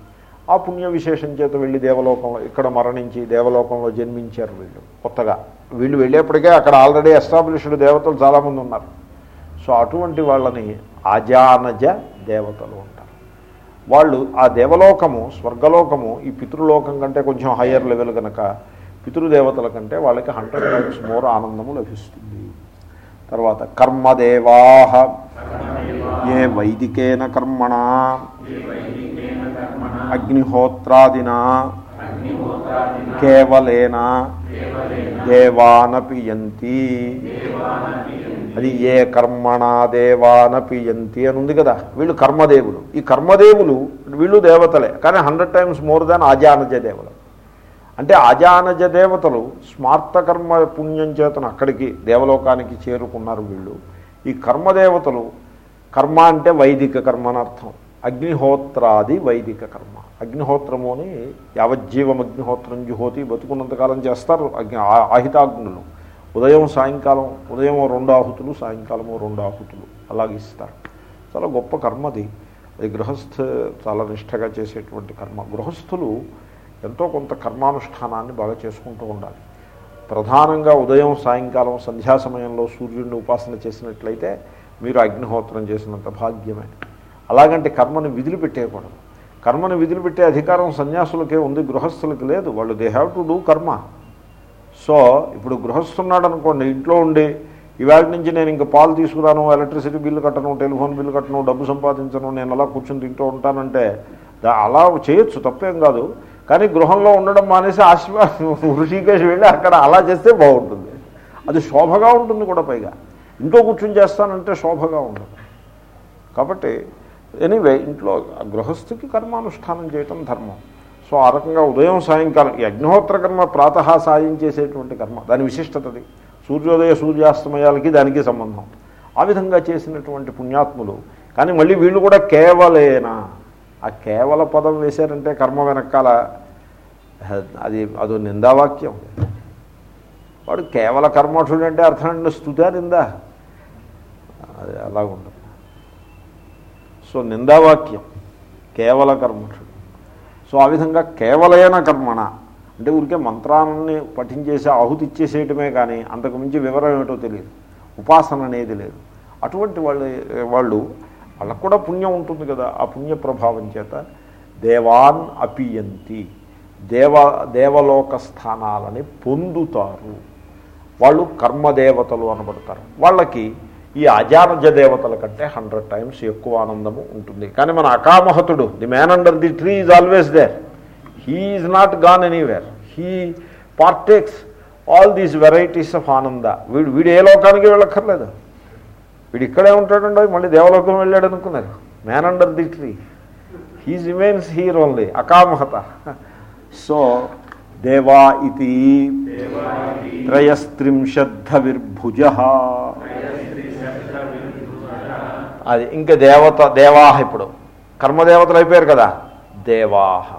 ఆ పుణ్య విశేషం చేత వెళ్ళి దేవలోకంలో ఇక్కడ మరణించి దేవలోకంలో జన్మించారు వీళ్ళు కొత్తగా. వీళ్ళు వెళ్ళేప్పటికే అక్కడ ఆల్రెడీ ఎస్టాబ్లిష్డ్ దేవతలు చాలామంది ఉన్నారు. సో అటువంటి వాళ్ళని అజానజ దేవతలు అంటారు. వాళ్ళు ఆ దేవలోకము స్వర్గలోకము ఈ పితృలోకం కంటే కొంచెం హయ్యర్ లెవెల్ కనుక పితృదేవతల కంటే వాళ్ళకి హండ్రెడ్ టైమ్స్ మోర్ ఆనందము లభిస్తుంది. తర్వాత కర్మదేవా ఏ వైదికేన కర్మణ అగ్నిహోత్రాదినా కేవలేన దేవానపియంతి అది ఏ కర్మణ దేవానపియంతి అని ఉంది కదా. వీళ్ళు కర్మదేవులు. ఈ కర్మదేవులు వీళ్ళు దేవతలే. కానీ హండ్రెడ్ టైమ్స్ మోర్ దాన్ అజానజ దేవతలు. అంటే అజానజ దేవతలు స్మార్త కర్మ పుణ్యం చేతను అక్కడికి దేవలోకానికి చేరుకున్నారు వీళ్ళు. ఈ కర్మదేవతలు కర్మ అంటే వైదిక కర్మ అని అర్థం. అగ్నిహోత్రాది వైదిక కర్మ. అగ్నిహోత్రము అని యావజ్జీవం అగ్నిహోత్రం జుహోతి బతుకున్నంతకాలం చేస్తారు అగ్ని ఆహితాగ్నులు. ఉదయం సాయంకాలం ఉదయం రెండు ఆహుతులు సాయంకాలము రెండు ఆహుతులు. అలాగే ఇస్తారు. చాలా గొప్ప కర్మది అది. గృహస్థ చాలా నిష్టగా చేసేటువంటి కర్మ. గృహస్థులు ఎంతో కొంత కర్మానుష్ఠానాన్ని బాగా చేసుకుంటూ ఉండాలి. ప్రధానంగా ఉదయం సాయంకాలం సంధ్యా సమయంలో సూర్యుడిని ఉపాసన చేసినట్లయితే మీరు అగ్నిహోత్రం చేసినంత భాగ్యమే. అలాగంటే కర్మను విధులు పెట్టేయకూడదు కర్మను విధులు పెట్టే అధికారం సన్యాసులకే ఉంది గృహస్థులకి లేదు. వాళ్ళు they have to do karma. So ఇప్పుడు గృహస్థున్నాడు అనుకోండి ఇంట్లో ఉండి ఇవాళ నుంచి నేను ఇంకా పాలు తీసుకురాను ఎలక్ట్రిసిటీ బిల్లు కట్టను టెలిఫోన్ బిల్లు కట్టను డబ్బు సంపాదించను నేను అలా కూర్చుని తింటూ ఉంటానంటే అలా చేయొచ్చు తప్పేం కాదు. కానీ గృహంలో ఉండడం మానేసి ఆశీర్వా ఋషికేశ్ వెళ్ళి అక్కడ అలా చేస్తే బాగుంటుంది. అది శోభగా ఉంటుంది కూడా పైగా. ఇంట్లో కూర్చొని చేస్తానంటే శోభగా ఉండదు. కాబట్టి ఎనీవే ఇంట్లో గృహస్థుకి గృహస్థికి కర్మానుష్ఠానం చేయటం ధర్మం. సో ఆ రకంగా ఉదయం సాయంకాలం ఈ అగ్నిహోత్ర కర్మ ప్రాతః సాయం చేసేటువంటి కర్మ దాని విశిష్టతది సూర్యోదయ సూర్యాస్తమయాలకి దానికి సంబంధం. ఆ విధంగా చేసినటువంటి పుణ్యాత్ములు. కానీ మళ్ళీ వీళ్ళు కూడా కేవలేనా? ఆ కేవల పదం వేశారంటే కర్మ వెనకాల అది అదో నిందావాక్యం. వాడు కేవల కర్మఠుడు అంటే అర్థం అంటే స్థుతా నిందా? అది అలాగుండదు సో నిందావాక్యం. కేవల కర్మఠుడు సో ఆ విధంగా కేవలైన కర్మణ. అంటే ఊరికే మంత్రాన్ని పఠించేసి ఆహుతి ఇచ్చేసేయటమే కానీ అంతకుమించి వివరం ఏమిటో తెలియదు. ఉపాసన అనేది లేదు. అటువంటి వాళ్ళు వాళ్ళు వాళ్ళకు కూడా పుణ్యం ఉంటుంది కదా ఆ పుణ్య ప్రభావం చేత దేవాన్ అపియంతి. దేవ దేవలోక స్థానాలని పొందుతారు. వాళ్ళు కర్మదేవతలు అనబడతారు. వాళ్ళకి ఈ అజానజ దేవతల కంటే హండ్రెడ్ టైమ్స్ ఎక్కువ ఆనందము ఉంటుంది. కానీ మన అకామహతుడు the man under the tree is always there. He is not gone anywhere. He partakes all these varieties of ananda. వీడు వీడు ఏ లోకానికి వెళ్ళక్కర్లేదు. వీడు ఇక్కడే ఉంటాడండి మళ్ళీ దేవలోకం వెళ్ళాడు అనుకున్నారు. Man under the tree. He remains here only akamahata. So దేవా ఇది త్రయస్త్రింశద్ధవిర్భుజ అది ఇంకా దేవత దేవాహ ఇప్పుడు. కర్మదేవతలు అయిపోయారు కదా? దేవాహ.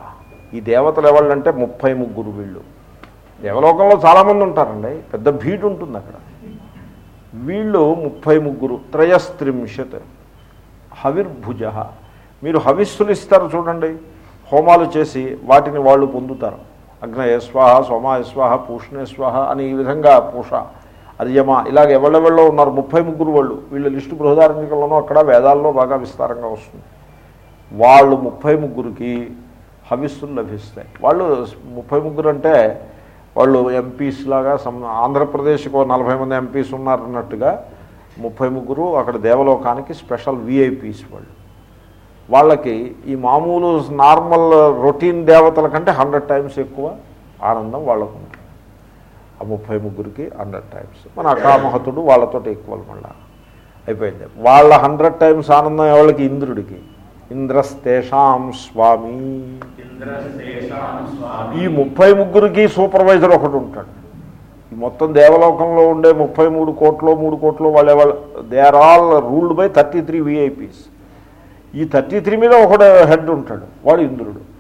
ఈ దేవతలు ఎవళ్ళంటే ముప్పై ముగ్గురు వీళ్ళు. దేవలోకంలో చాలామంది ఉంటారండి. పెద్ద భీడు ఉంటుంది అక్కడ. వీళ్ళు ముప్పై ముగ్గురు త్రయస్త్రింశత్ హవిర్భుజ. మీరు హవిస్సులు ఇస్తారు చూడండి. హోమాలు చేసి వాటిని వాళ్ళు పొందుతారు. అగ్నయస్వాహ సోమాయస్వాహ సోమాయ అని ఈ విధంగా పూష అర్యమ ఇలాగ ఎవళ్ళెవళ్ళో ఉన్నారు ముప్పై ముగ్గురు వాళ్ళు. వీళ్ళ లిస్టు బృహదారంకంలోనూ అక్కడ వేదాల్లో బాగా విస్తారంగా వస్తుంది. వాళ్ళు ముప్పై ముగ్గురికి హవిస్సులు లభిస్తాయి. వాళ్ళు ముప్పై ముగ్గురు అంటే వాళ్ళు ఎంపీస్ లాగా సమ్ ఆంధ్రప్రదేశ్కు నలభై మంది ఎంపీస్ ఉన్నారన్నట్టుగా ముప్పై ముగ్గురు అక్కడ దేవలోకానికి స్పెషల్ విఐపీస్ వాళ్ళు. వాళ్ళకి ఈ మామూలు నార్మల్ రొటీన్ దేవతల కంటే హండ్రెడ్ టైమ్స్ ఎక్కువ ఆనందం వాళ్ళకు ఉంటుంది ఆ ముప్పై ముగ్గురికి హండ్రెడ్ టైమ్స్. మన అకామహతుడు వాళ్ళతో ఈక్వల్ మళ్ళా. అయిపోయింది. వాళ్ళ హండ్రెడ్ టైమ్స్ ఆనందం ఎవరికి ఇంద్రుడికి. ఇంద్రస్తేషాం స్వామి. ఈ ముప్పై ముగ్గురికి సూపర్వైజర్ ఒకడు ఉంటాడు. ఈ మొత్తం దేవలోకంలో ఉండే ముప్పై మూడు కోట్లు మూడు కోట్లు వాళ్ళే వాళ్ళ they are all ruled by thirty three VIPs ఈ థర్టీ త్రీ మీద ఒకడు హెడ్ ఉంటాడు. వాడు ఇంద్రుడు.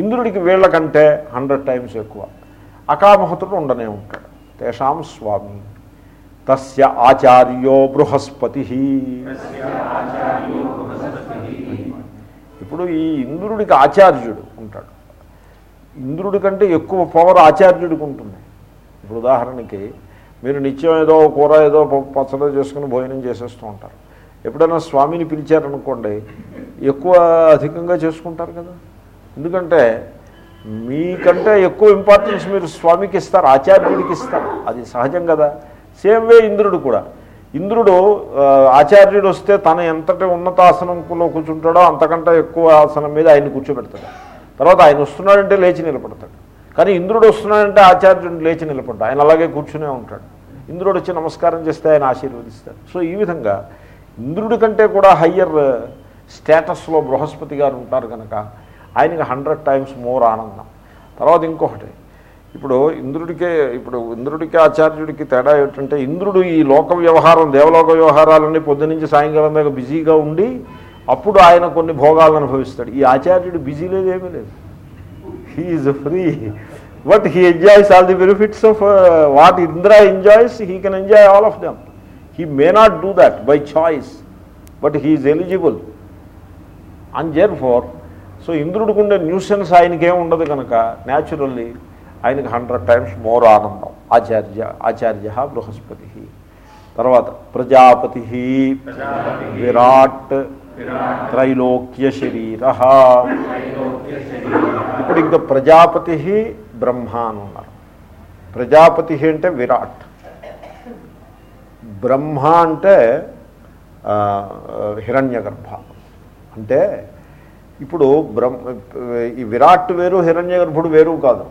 ఇంద్రుడికి వీళ్ళకంటే హండ్రెడ్ టైమ్స్ ఎక్కువ. అకామహతుడు ఉండనే ఉంటాడు. తేషాం స్వామి. తస్య ఆచార్యో బృహస్పతి. ఇప్పుడు ఈ ఇంద్రుడికి ఆచార్యుడు ఉంటాడు. ఇంద్రుడి కంటే ఎక్కువ పవర్ ఆచార్యుడికి ఉంటుంది. ఇప్పుడు ఉదాహరణకి మీరు నిత్యం ఏదో కూర ఏదో పప్పు పచ్చడి చేసుకుని భోజనం చేసేస్తూ ఉంటారు. ఎప్పుడైనా స్వామిని పిలిచారనుకోండి ఎక్కువ అధికంగా చేసుకుంటారు కదా. ఎందుకంటే మీకంటే ఎక్కువ ఇంపార్టెన్స్ మీరు స్వామికి ఇస్తారు ఆచార్యుడికి ఇస్తారు. అది సహజం కదా. సేమ్ వే ఇంద్రుడు కూడా. ఇంద్రుడు ఆచార్యుడు వస్తే తన ఎంతటి ఉన్నత ఆసనంలో కూర్చుంటాడో అంతకంటే ఎక్కువ ఆసనం మీద ఆయన కూర్చోబెడతాడు. తర్వాత ఆయన వస్తున్నాడంటే లేచి నిలబడతాడు. కానీ ఇంద్రుడు వస్తున్నాడంటే ఆచార్యుడు లేచి నిలబడ్డాడు. ఆయన అలాగే కూర్చునే ఉంటాడు. ఇంద్రుడు వచ్చి నమస్కారం చేస్తే ఆయన ఆశీర్వదిస్తాడు. సో ఈ విధంగా ఇంద్రుడి కంటే కూడా హయ్యర్ స్టేటస్లో బృహస్పతి గారు ఉంటారు కనుక ఆయనకి హండ్రెడ్ టైమ్స్ మోర్ ఆనందం. తర్వాత ఇంకొకటి ఇప్పుడు ఇంద్రుడికే ఇప్పుడు ఇంద్రుడికి ఆచార్యుడికి తేడా ఏమిటంటే ఇంద్రుడు ఈ లోక వ్యవహారం దేవలోక వ్యవహారాలన్నీ పొద్దునుంచి సాయంకాలం దాకా బిజీగా ఉండి అప్పుడు ఆయన కొన్ని భోగాలను అనుభవిస్తాడు. ఈ ఆచార్యుడు బిజీ లేదు ఏమీ లేదు. He is free but he enjoys all the benefits of what Indra enjoys he can enjoy all of them he may not do that by choice but he is eligible and therefore so ఇంద్రుడికి ఉండే nuisance ఆయనకేం ఉండదు కనుక naturally ఆయనకి hundred times more ఆనందం. ఆచార్య ఆచార్య బృహస్పతి. తర్వాత ప్రజాపతి విరాట్ త్రైలోక్య శరీర. ఇప్పుడు ఇంకా ప్రజాపతి బ్రహ్మ అని ఉన్నారు ప్రజాపతి అంటే విరాట్. బ్రహ్మ అంటే హిరణ్య గర్భ అంటే ఇప్పుడు బ్రహ్మ ఈ విరాట్ వేరు హిరణ్య గర్భుడు వేరు కాదు.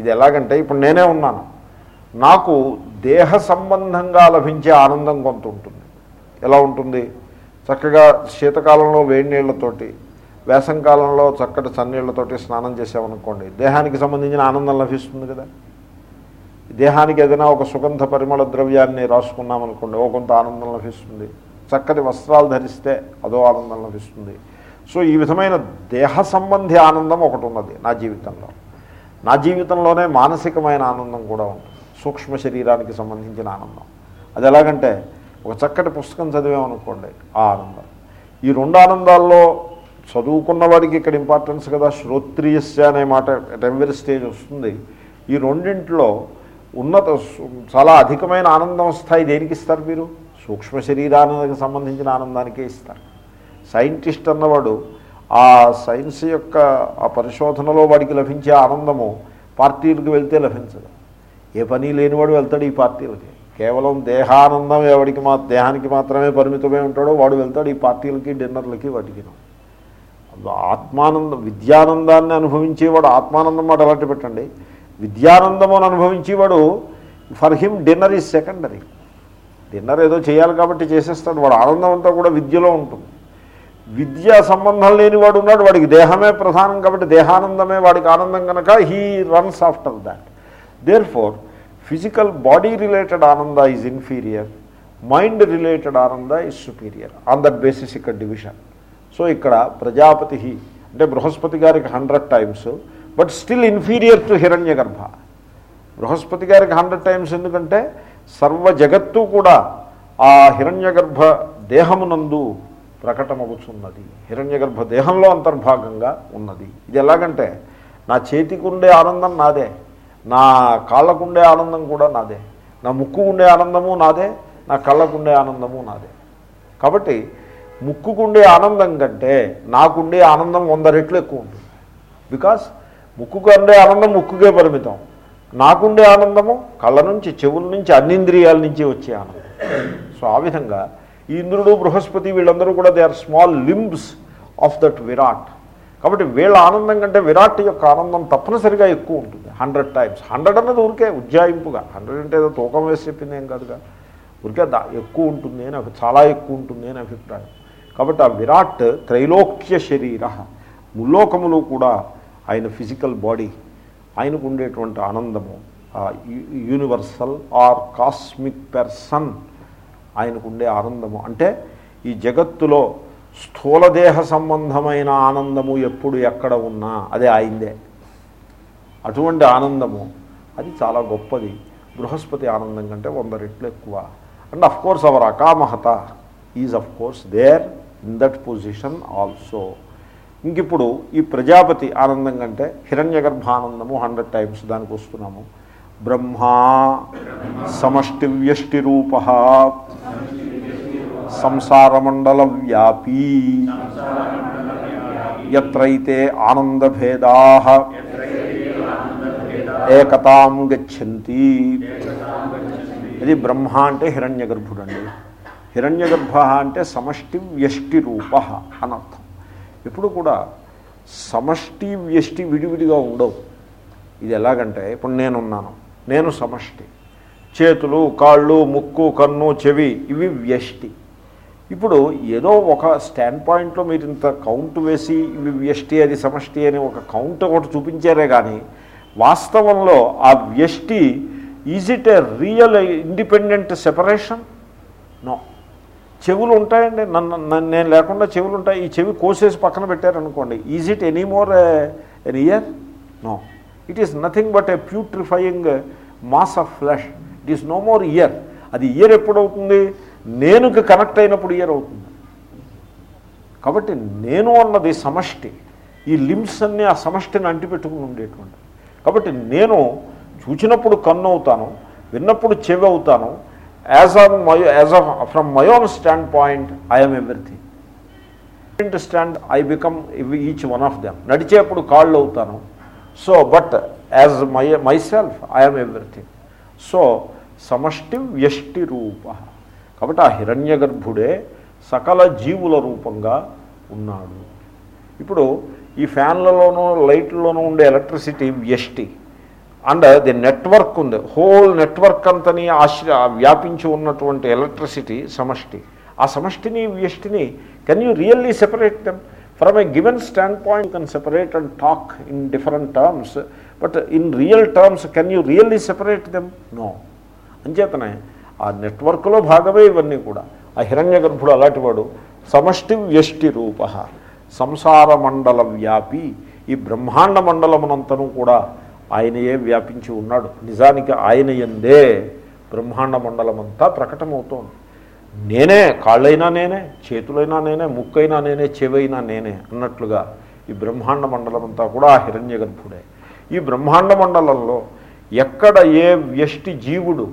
ఇది ఎలాగంటే ఇప్పుడు నేనే ఉన్నాను. నాకు దేహ సంబంధంగా లభించే ఆనందం కొంత ఉంటుంది. ఎలా ఉంటుంది? చక్కగా శీతకాలంలో వేడి నీళ్ళతోటి వేసంకాలంలో చక్కటి చన్నీళ్ళతోటి స్నానం చేసామనుకోండి దేహానికి సంబంధించిన ఆనందం లభిస్తుంది కదా. దేహానికి ఏదైనా ఒక సుగంధ పరిమళ ద్రవ్యాన్ని రాసుకున్నామనుకోండి ఓ కొంత ఆనందం లభిస్తుంది. చక్కటి వస్త్రాలు ధరిస్తే అదో ఆనందం లభిస్తుంది. సో ఈ విధమైన దేహ సంబంధి ఆనందం ఒకటి ఉన్నది నా జీవితంలో. నా జీవితంలోనే మానసికమైన ఆనందం కూడా ఉంటుంది. సూక్ష్మ శరీరానికి సంబంధించిన ఆనందం. అది ఎలాగంటే ఒక చక్కటి పుస్తకం చదివామనుకోండి ఆ ఆనందం. ఈ రెండు ఆనందాల్లో చదువుకున్న వాడికి ఇక్కడ ఇంపార్టెన్స్ కదా శ్రోత్రియస్య అనే మాట రెవెర్ స్టేజ్ వస్తుంది. ఈ రెండింటిలో ఉన్నత చాలా అధికమైన ఆనందం స్థాయి దేనికి ఇస్తారు మీరు? సూక్ష్మ శరీరానికి సంబంధించిన ఆనందానికే ఇస్తారు. సైంటిస్ట్ అన్నవాడు ఆ సైన్స్ యొక్క ఆ పరిశోధనలో వాడికి లభించే ఆనందము పార్టీలకు వెళ్తే లభించదు. ఏ పని లేనివాడు వెళ్తాడు ఈ పార్టీలకి. కేవలం దేహానందం ఎవడికి మా దేహానికి మాత్రమే పరిమితమై ఉంటాడో వాడు వెళ్తాడు ఈ పార్టీలకి డిన్నర్లకి వాటికి. ఆత్మానందం విద్యానందాన్ని అనుభవించేవాడు ఆత్మానందం మాట అలాంటి పెట్టండి. విద్యానందం అని అనుభవించేవాడు for him dinner is secondary. Dinner ఏదో చేయాలి కాబట్టి చేసేస్తాడు. వాడు ఆనందం అంతా కూడా విద్యలో ఉంటుంది. విద్యా సంబంధం లేనివాడు ఉన్నాడు వాడికి దేహమే ప్రధానం కాబట్టి దేహానందమే వాడికి ఆనందం కనుక he runs after that therefore physical body related ananda is inferior mind related ananda is superior on that basis ఇక్కడ డివిజన్ సో ఇక్కడ ప్రజాపతి అంటే బృహస్పతి గారికి hundred times but still inferior to Hiranya Garbha Brihaspati గారికి హండ్రెడ్ టైమ్స్ ఎందుకంటే సర్వ జగత్తు కూడా ఆ హిరణ్య గర్భ దేహమునందు ప్రకటమవుతున్నది హిరణ్య గర్భ దేహంలో అంతర్భాగంగా ఉన్నది. ఇది ఎలాగంటే నా చేతికి ఉండే ఆనందం నాదే నా కాళ్ళకుండే ఆనందం కూడా నాదే నా ముక్కు ఉండే ఆనందము నాదే నా కళ్ళకుండే ఆనందము నాదే. కాబట్టి ముక్కుకుండే ఆనందం కంటే నాకుండే ఆనందం వంద రెట్లు ఎక్కువ ఉంటుంది. బికాస్ ముక్కుకు ఉండే ఆనందం ముక్కుకే పరిమితం. నాకుండే ఆనందము కళ్ళ నుంచి చెవుల నుంచి అన్నింద్రియాల నుంచి వచ్చే ఆనందం. సో ఆ విధంగా ఈ ఇంద్రుడు బృహస్పతి వీళ్ళందరూ కూడా they are small limbs of that Virat. కాబట్టి వీళ్ళ ఆనందం కంటే విరాట్ యొక్క ఆనందం తప్పనిసరిగా ఎక్కువ ఉంటుంది. హండ్రెడ్ టైమ్స్ హండ్రెడ్ అన్నది ఊరికే ఉజ్జాయింపుగా. హండ్రెడ్ అంటే ఏదో తూకం వేసి చెప్పింది ఏం కాదుగా. ఊరికే దా ఎక్కువ ఉంటుంది అని చాలా ఎక్కువ ఉంటుంది అని అభిప్రాయం. కాబట్టి ఆ విరాట్ త్రైలోక్య శరీర ముల్లోకములు కూడా ఆయన ఫిజికల్ బాడీ ఆయనకు ఉండేటువంటి ఆనందము ఆ యూనివర్సల్ ఆర్ కాస్మిక్ పెర్సన్ ఆయనకు ఉండే ఆనందము. అంటే ఈ జగత్తులో స్థూలదేహ సంబంధమైన ఆనందము ఎప్పుడు ఎక్కడ ఉన్నా అదే ఆయిందే అటువంటి ఆనందము అది చాలా గొప్పది. బృహస్పతి ఆనందం కంటే వంద రెట్లు ఎక్కువ. And of course our akamahata is of course there in that position also ఇంకిప్పుడు ఈ ప్రజాపతి ఆనందం కంటే హిరణ్య గర్భానందము హండ్రెడ్ టైమ్స్ దానికి వస్తున్నాము బ్రహ్మా సమష్టి వ్యష్టి రూప సంసారమండల వ్యాపీ ఎత్రైతే ఆనందభేదా. ఏకతాం గచ్చంతి. ఇది బ్రహ్మ అంటే హిరణ్య గర్భుడండి హిరణ్య గర్భ అంటే సమష్టి వ్యష్టి రూప అనర్థం. ఇప్పుడు కూడా సమష్టి వ్యష్టి విడివిడిగా ఉండవు. ఇది ఎలాగంటే ఇప్పుడు నేనున్నాను. నేను సమష్టి. చేతులు కాళ్ళు ముక్కు కన్ను చెవి ఇవి వ్యష్టి. ఇప్పుడు ఏదో ఒక స్టాండ్ పాయింట్లో మీరు ఇంత కౌంట్ వేసి ఇవి వ్యష్టి అది సమష్టి అని ఒక కౌంట్ ఒకటి చూపించారే కానీ వాస్తవంలో ఆ వ్యష్టి is it a real independent separation no చెవులు ఉంటాయండి. నన్ను నన్ను నేను లేకుండా చెవులు ఉంటాయి. ఈ చెవి కోసేసి పక్కన పెట్టారనుకోండి. Is it any more an ear no it is nothing but a putrefying mass of flesh. It is no more ear అది ఇయర్ ఎప్పుడవుతుంది? నేనుకి కనెక్ట్ అయినప్పుడు ఇయర్ అవుతుంది. కాబట్టి నేను అన్నది సమష్టి. ఈ లిమ్స్ అన్నీ ఆ సమష్టిని అంటిపెట్టుకుని ఉండేటువంటి. కాబట్టి నేను చూచినప్పుడు కన్ను అవుతాను విన్నప్పుడు చెవి అవుతాను. As on my as of from my own standpoint I'm everything stand I become each one of them నడిచేప్పుడు కాళ్ళు అవుతాను. So but as my myself I'm everything so సమష్టి వ్యష్టి రూప కాబట్టి ఆ హిరణ్య గర్భుడే సకల జీవుల రూపంగా ఉన్నాడు ఇప్పుడు ఈ ఫ్యాన్లలోనూ లైట్లలోనూ ఉండే ఎలక్ట్రిసిటీ వ్యష్టి అండ్ ది నెట్వర్క్ ఉంది హోల్ నెట్వర్క్ అంతని ఆశ్ర వ్యాపించి ఉన్నటువంటి ఎలక్ట్రిసిటీ సమష్టి ఆ సమష్టిని వ్యష్టిని can you really separate them from a given standpoint can separate and talk in different terms but in real terms can you really separate them no అంచేతనే ఆ నెట్వర్క్లో భాగమే ఇవన్నీ కూడా. ఆ హిరణ్య గర్భుడు అలాంటివాడు సమష్టి వ్యష్టి రూప సంసార మండల వ్యాపి ఈ బ్రహ్మాండ మండలమునంతను కూడా ఆయనయే వ్యాపించి ఉన్నాడు. నిజానికి ఆయన ఎందే బ్రహ్మాండ మండలమంతా ప్రకటమవుతోంది. నేనే కాళ్ళైనా నేనే చేతులైనా నేనే ముక్కైనా నేనే చెవైనా నేనే అన్నట్లుగా ఈ బ్రహ్మాండ మండలం అంతా కూడా ఆ హిరణ్య గర్భుడే ఈ బ్రహ్మాండ మండలంలో ఎక్కడ ఏ వ్యష్టి జీవుడు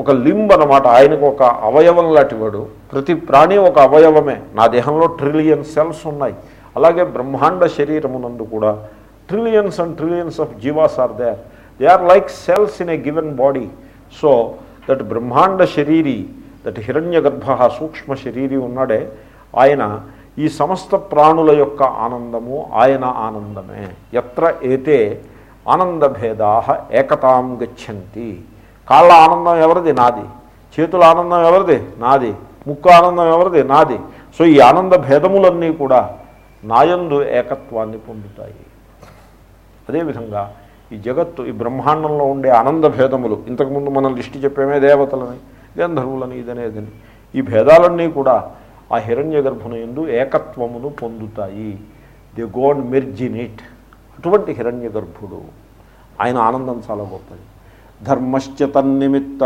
ఒక లింబ్ అనమాట ఆయనకు ఒక అవయవం లాంటివాడు ప్రతి ప్రాణి ఒక అవయవమే. నా దేహంలో ట్రిలియన్ సెల్స్ ఉన్నాయి. అలాగే బ్రహ్మాండ శరీరమునందు కూడా trillions and trillions of jivas are there. They are like cells in a given body. So that బ్రహ్మాండ శరీరీ దట్ హిరణ్య గర్భ సూక్ష్మ శరీరి ఉన్నాడే ఆయన ఈ సమస్త ప్రాణుల యొక్క ఆనందము ఆయన ఆనందమే. ఎత్ర ఏతే ఆనందభేదా ఏకతాం గచ్చంతి. కాళ్ళ ఆనందం ఎవరిది? నాది. చేతుల ఆనందం ఎవరిది? నాది. ముక్కు ఆనందం ఎవరిది? నాది. సో ఈ ఆనంద భేదములన్నీ కూడా నాయందు ఏకత్వాన్ని పొందుతాయి. అదేవిధంగా ఈ జగత్తు ఈ బ్రహ్మాండంలో ఉండే ఆనంద భేదములు ఇంతకుముందు మనం లిస్టు చెప్పేమే దేవతలని. గంధర్వులని ఇదనేదని. ఈ భేదాలన్నీ కూడా ఆ హిరణ్య గర్భున ఎందు ఏకత్వమును పొందుతాయి. The God merge in it. అటువంటి హిరణ్య గర్భుడు. ఆయన ఆనందం చాలా గొప్పది. ధర్మశ్చ తన్నిమిత్త.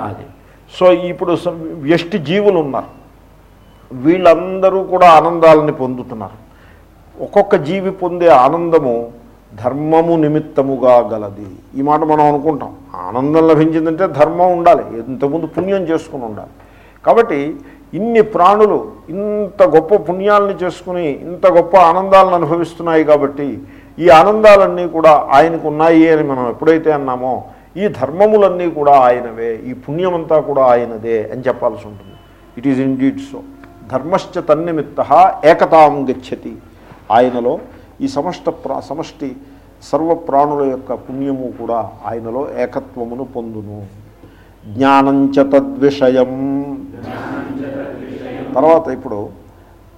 అది. సో ఇప్పుడు వ్యష్టి జీవులు ఉన్నారు. వీళ్ళందరూ కూడా ఆనందాలని పొందుతున్నారు. ఒక్కొక్క జీవి పొందే ఆనందము ధర్మము నిమిత్తముగా గలది. ఈ మాట మనం అనుకుంటాం. ఆనందం లభించిందంటే ధర్మం ఉండాలి. ఇంతకుముందు పుణ్యం చేసుకుని ఉండాలి. కాబట్టి ఇన్ని ప్రాణులు ఇంత గొప్ప పుణ్యాలని చేసుకుని ఇంత గొప్ప ఆనందాలను అనుభవిస్తున్నాయి కాబట్టి ఈ ఆనందాలన్నీ కూడా ఆయనకు ఉన్నాయి అని మనం ఎప్పుడైతే అన్నామో ఈ ధర్మములన్నీ కూడా ఆయనవే ఈ పుణ్యమంతా కూడా ఆయనదే అని చెప్పాల్సి ఉంటుంది. It is indeed so ధర్మశ్చ తన్నిమిత్త ఏకతాం గచ్చతి. ఆయనలో ఈ సమష్ట ప్రా సమష్టి సర్వ ప్రాణుల యొక్క పుణ్యము కూడా ఆయనలో ఏకత్వమును పొందును. జ్ఞానంచ తద్విషయం. తర్వాత ఇప్పుడు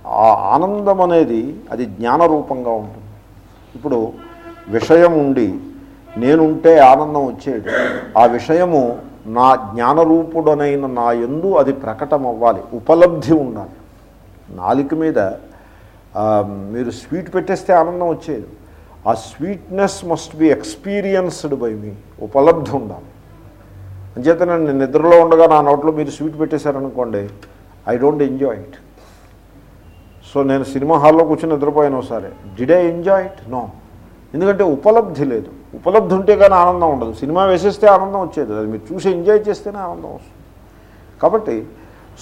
ఆ ఆనందం అనేది అది జ్ఞానరూపంగా ఉంటుంది. ఇప్పుడు విషయం ఉండి నేనుంటే ఆనందం వచ్చేది. ఆ విషయము నా జ్ఞానరూపుడనైన నా ఎందు అది ప్రకటం అవ్వాలి ఉపలబ్ధి ఉండాలి. నాలిక మీద మీరు స్వీట్ పెట్టేస్తే ఆనందం వచ్చేది. ఆ sweetness must be experienced by me ఉపలబ్ధి ఉండాలి. అంచేత నేను నిద్రలో ఉండగా నా నోట్లో మీరు sweet పెట్టేశారనుకోండి I don't enjoy it. So నేను సినిమా హాల్లో కూర్చొని నిద్రపోయాను ఒకసారి. Did I enjoy it? No. ఎందుకంటే ఉపలబ్ధి లేదు. ఉపలబ్ధి ఉంటే కానీ ఆనందం ఉండదు. సినిమా వేసేస్తే ఆనందం వచ్చేది. అది మీరు చూసి ఎంజాయ్ చేస్తేనే ఆనందం వస్తుంది. కాబట్టి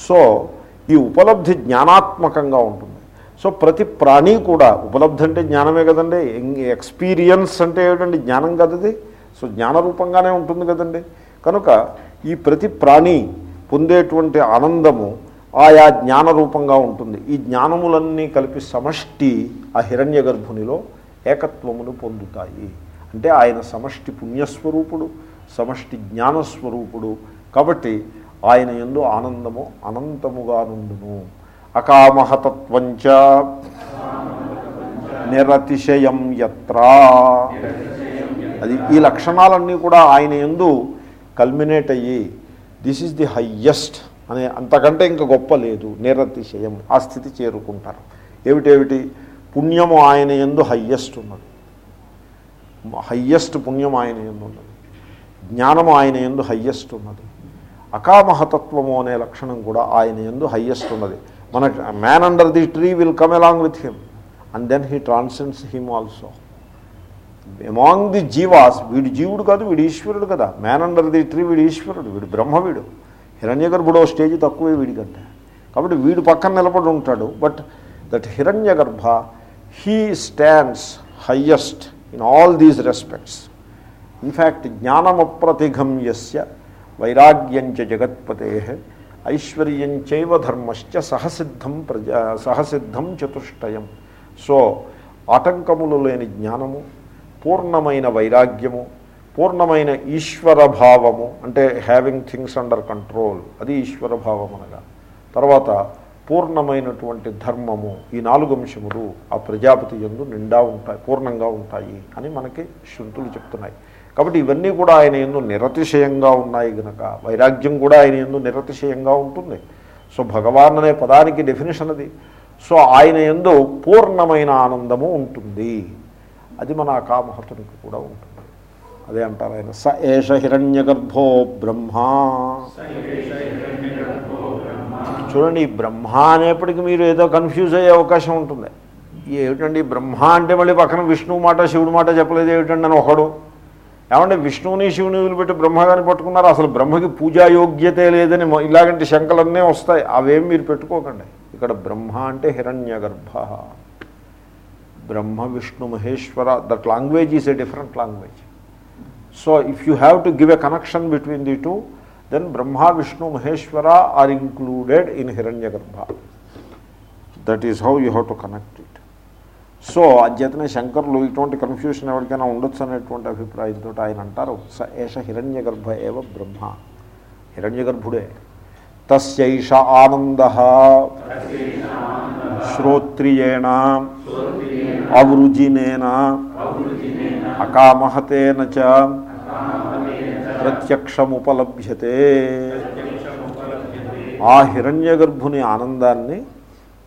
సో ఈ ఉపలబ్ధి జ్ఞానాత్మకంగా ఉంటుంది సో ప్రతి ప్రాణి కూడా ఉపలబ్ధి అంటే జ్ఞానమే కదండి. ఎక్స్పీరియన్స్ అంటే ఏమిటండి? జ్ఞానం కదది. సో జ్ఞానరూపంగానే ఉంటుంది కదండి. కనుక ఈ ప్రతి ప్రాణి పొందేటువంటి ఆనందము ఆయా జ్ఞాన రూపంగా ఉంటుంది. ఈ జ్ఞానములన్నీ కలిపి సమష్టి ఆ హిరణ్య గర్భునిలో ఏకత్వమును పొందుతాయి. అంటే ఆయన సమష్టి పుణ్యస్వరూపుడు సమష్టి జ్ఞానస్వరూపుడు. కాబట్టి ఆయన ఎందు ఆనందము అనంతముగా నుండును. అకామహతత్వంచ నిరతిశయం యత్రా. అది ఈ లక్షణాలన్నీ కూడా ఆయన ఎందు కల్మినేట్ అయ్యి దిస్ ఈజ్ ది హయ్యెస్ట్ అనే అంతకంటే ఇంకా గొప్ప లేదు నిరతిశయం ఆ స్థితి చేరుకుంటారు. ఏమిటేమిటి? పుణ్యము ఆయన ఎందు హయ్యెస్ట్ ఉన్నది. హయ్యెస్ట్ పుణ్యం ఆయన ఎందు ఉన్నది. జ్ఞానము ఆయన ఎందు హయ్యెస్ట్ ఉన్నది. అకామహతత్వము అనే లక్షణం కూడా ఆయన ఎందు హయ్యెస్ట్ ఉన్నది. మన man under the tree will come along with him and then he transcends him also among the jivas వీడు జీవుడు కాదు వీడు ఈశ్వరుడు కదా. మ్యాన్ అండర్ ది ట్రీ వీడు ఈశ్వరుడు వీడు బ్రహ్మ వీడు. హిరణ్యగర్భుడు స్టేజ్ తక్కువే వీడికంటే కాబట్టి వీడు పక్కన నిలబడి ఉంటాడు. But that Hiranya Garbha he stands highest in all these respects in fact జ్ఞానమప్రతిగమ్యస్య వైరాగ్యంచ జగత్పతే ఐశ్వర్యంచైవ ధర్మశ్చ సహసిద్ధం ప్రజా సహసిద్ధం చతుష్టయం. సో ఆటంకములు లేని జ్ఞానము పూర్ణమైన వైరాగ్యము పూర్ణమైన ఈశ్వర భావము అంటే హ్యావింగ్ థింగ్స్ అండర్ కంట్రోల్ అది ఈశ్వర భావం అనగా. తర్వాత పూర్ణమైనటువంటి ధర్మము ఈ నాలుగు అంశములు ఆ ప్రజాపతి ఎందు నిండా ఉంటాయి పూర్ణంగా ఉంటాయి అని మనకి శృతులు చెప్తున్నాయి. కాబట్టి ఇవన్నీ కూడా ఆయన ఎందు నిరతిశయంగా ఉన్నాయి గనక. వైరాగ్యం కూడా ఆయన ఎందు నిరతిశయంగా ఉంటుంది. సో భగవాన్ అనే పదానికి డెఫినేషన్ అది. సో ఆయన ఎందు పూర్ణమైన ఆనందము ఉంటుంది. అది మన అకామహతునికి కూడా ఉంటుంది. అదే అంటారు ఆయన. స ఏష హిరణ్య గర్భో బ్రహ్మ. చూడండి ఈ బ్రహ్మ అనేప్పటికీ మీరు ఏదో కన్ఫ్యూజ్ అయ్యే అవకాశం ఉంటుంది. ఏమిటండి బ్రహ్మ అంటే మళ్ళీ పక్కన విష్ణువు మాట శివుడు మాట చెప్పలేదు ఏమిటండి అని ఒకడు? ఏమంటే విష్ణువుని శివుని వదిలిపెట్టి బ్రహ్మగాని పట్టుకున్నారు. అసలు బ్రహ్మకి పూజాయోగ్యతే లేదని ఇలాగంటి శంకలన్నీ వస్తాయి. అవేం మీరు పెట్టుకోకండి. ఇక్కడ బ్రహ్మ అంటే Hiranyagarbha. Brahma Vishnu Maheshwara that language is a different language. So if you have to give a connection between the two then Brahma Vishnu Maheshwara are included in Hiranya that is how you have to connect. So అధ్యతనే శంకరులు ఇటువంటి confusion ఎవరికైనా ఉండొచ్చు అనేటువంటి అభిప్రాయంతో ఆయన అంటారు. స ఏష హిరణ్య గర్భ ఏవ బ్రహ్మ. హిరణ్య గర్భుడే తస్యైష ఆనంద. శ్రోత్రియేణ. అవృజినేన అకామహతేన చ. ప్రత్యక్షముపలభ్యతే. ఆ హిరణ్య గర్భుని ఆనందాన్ని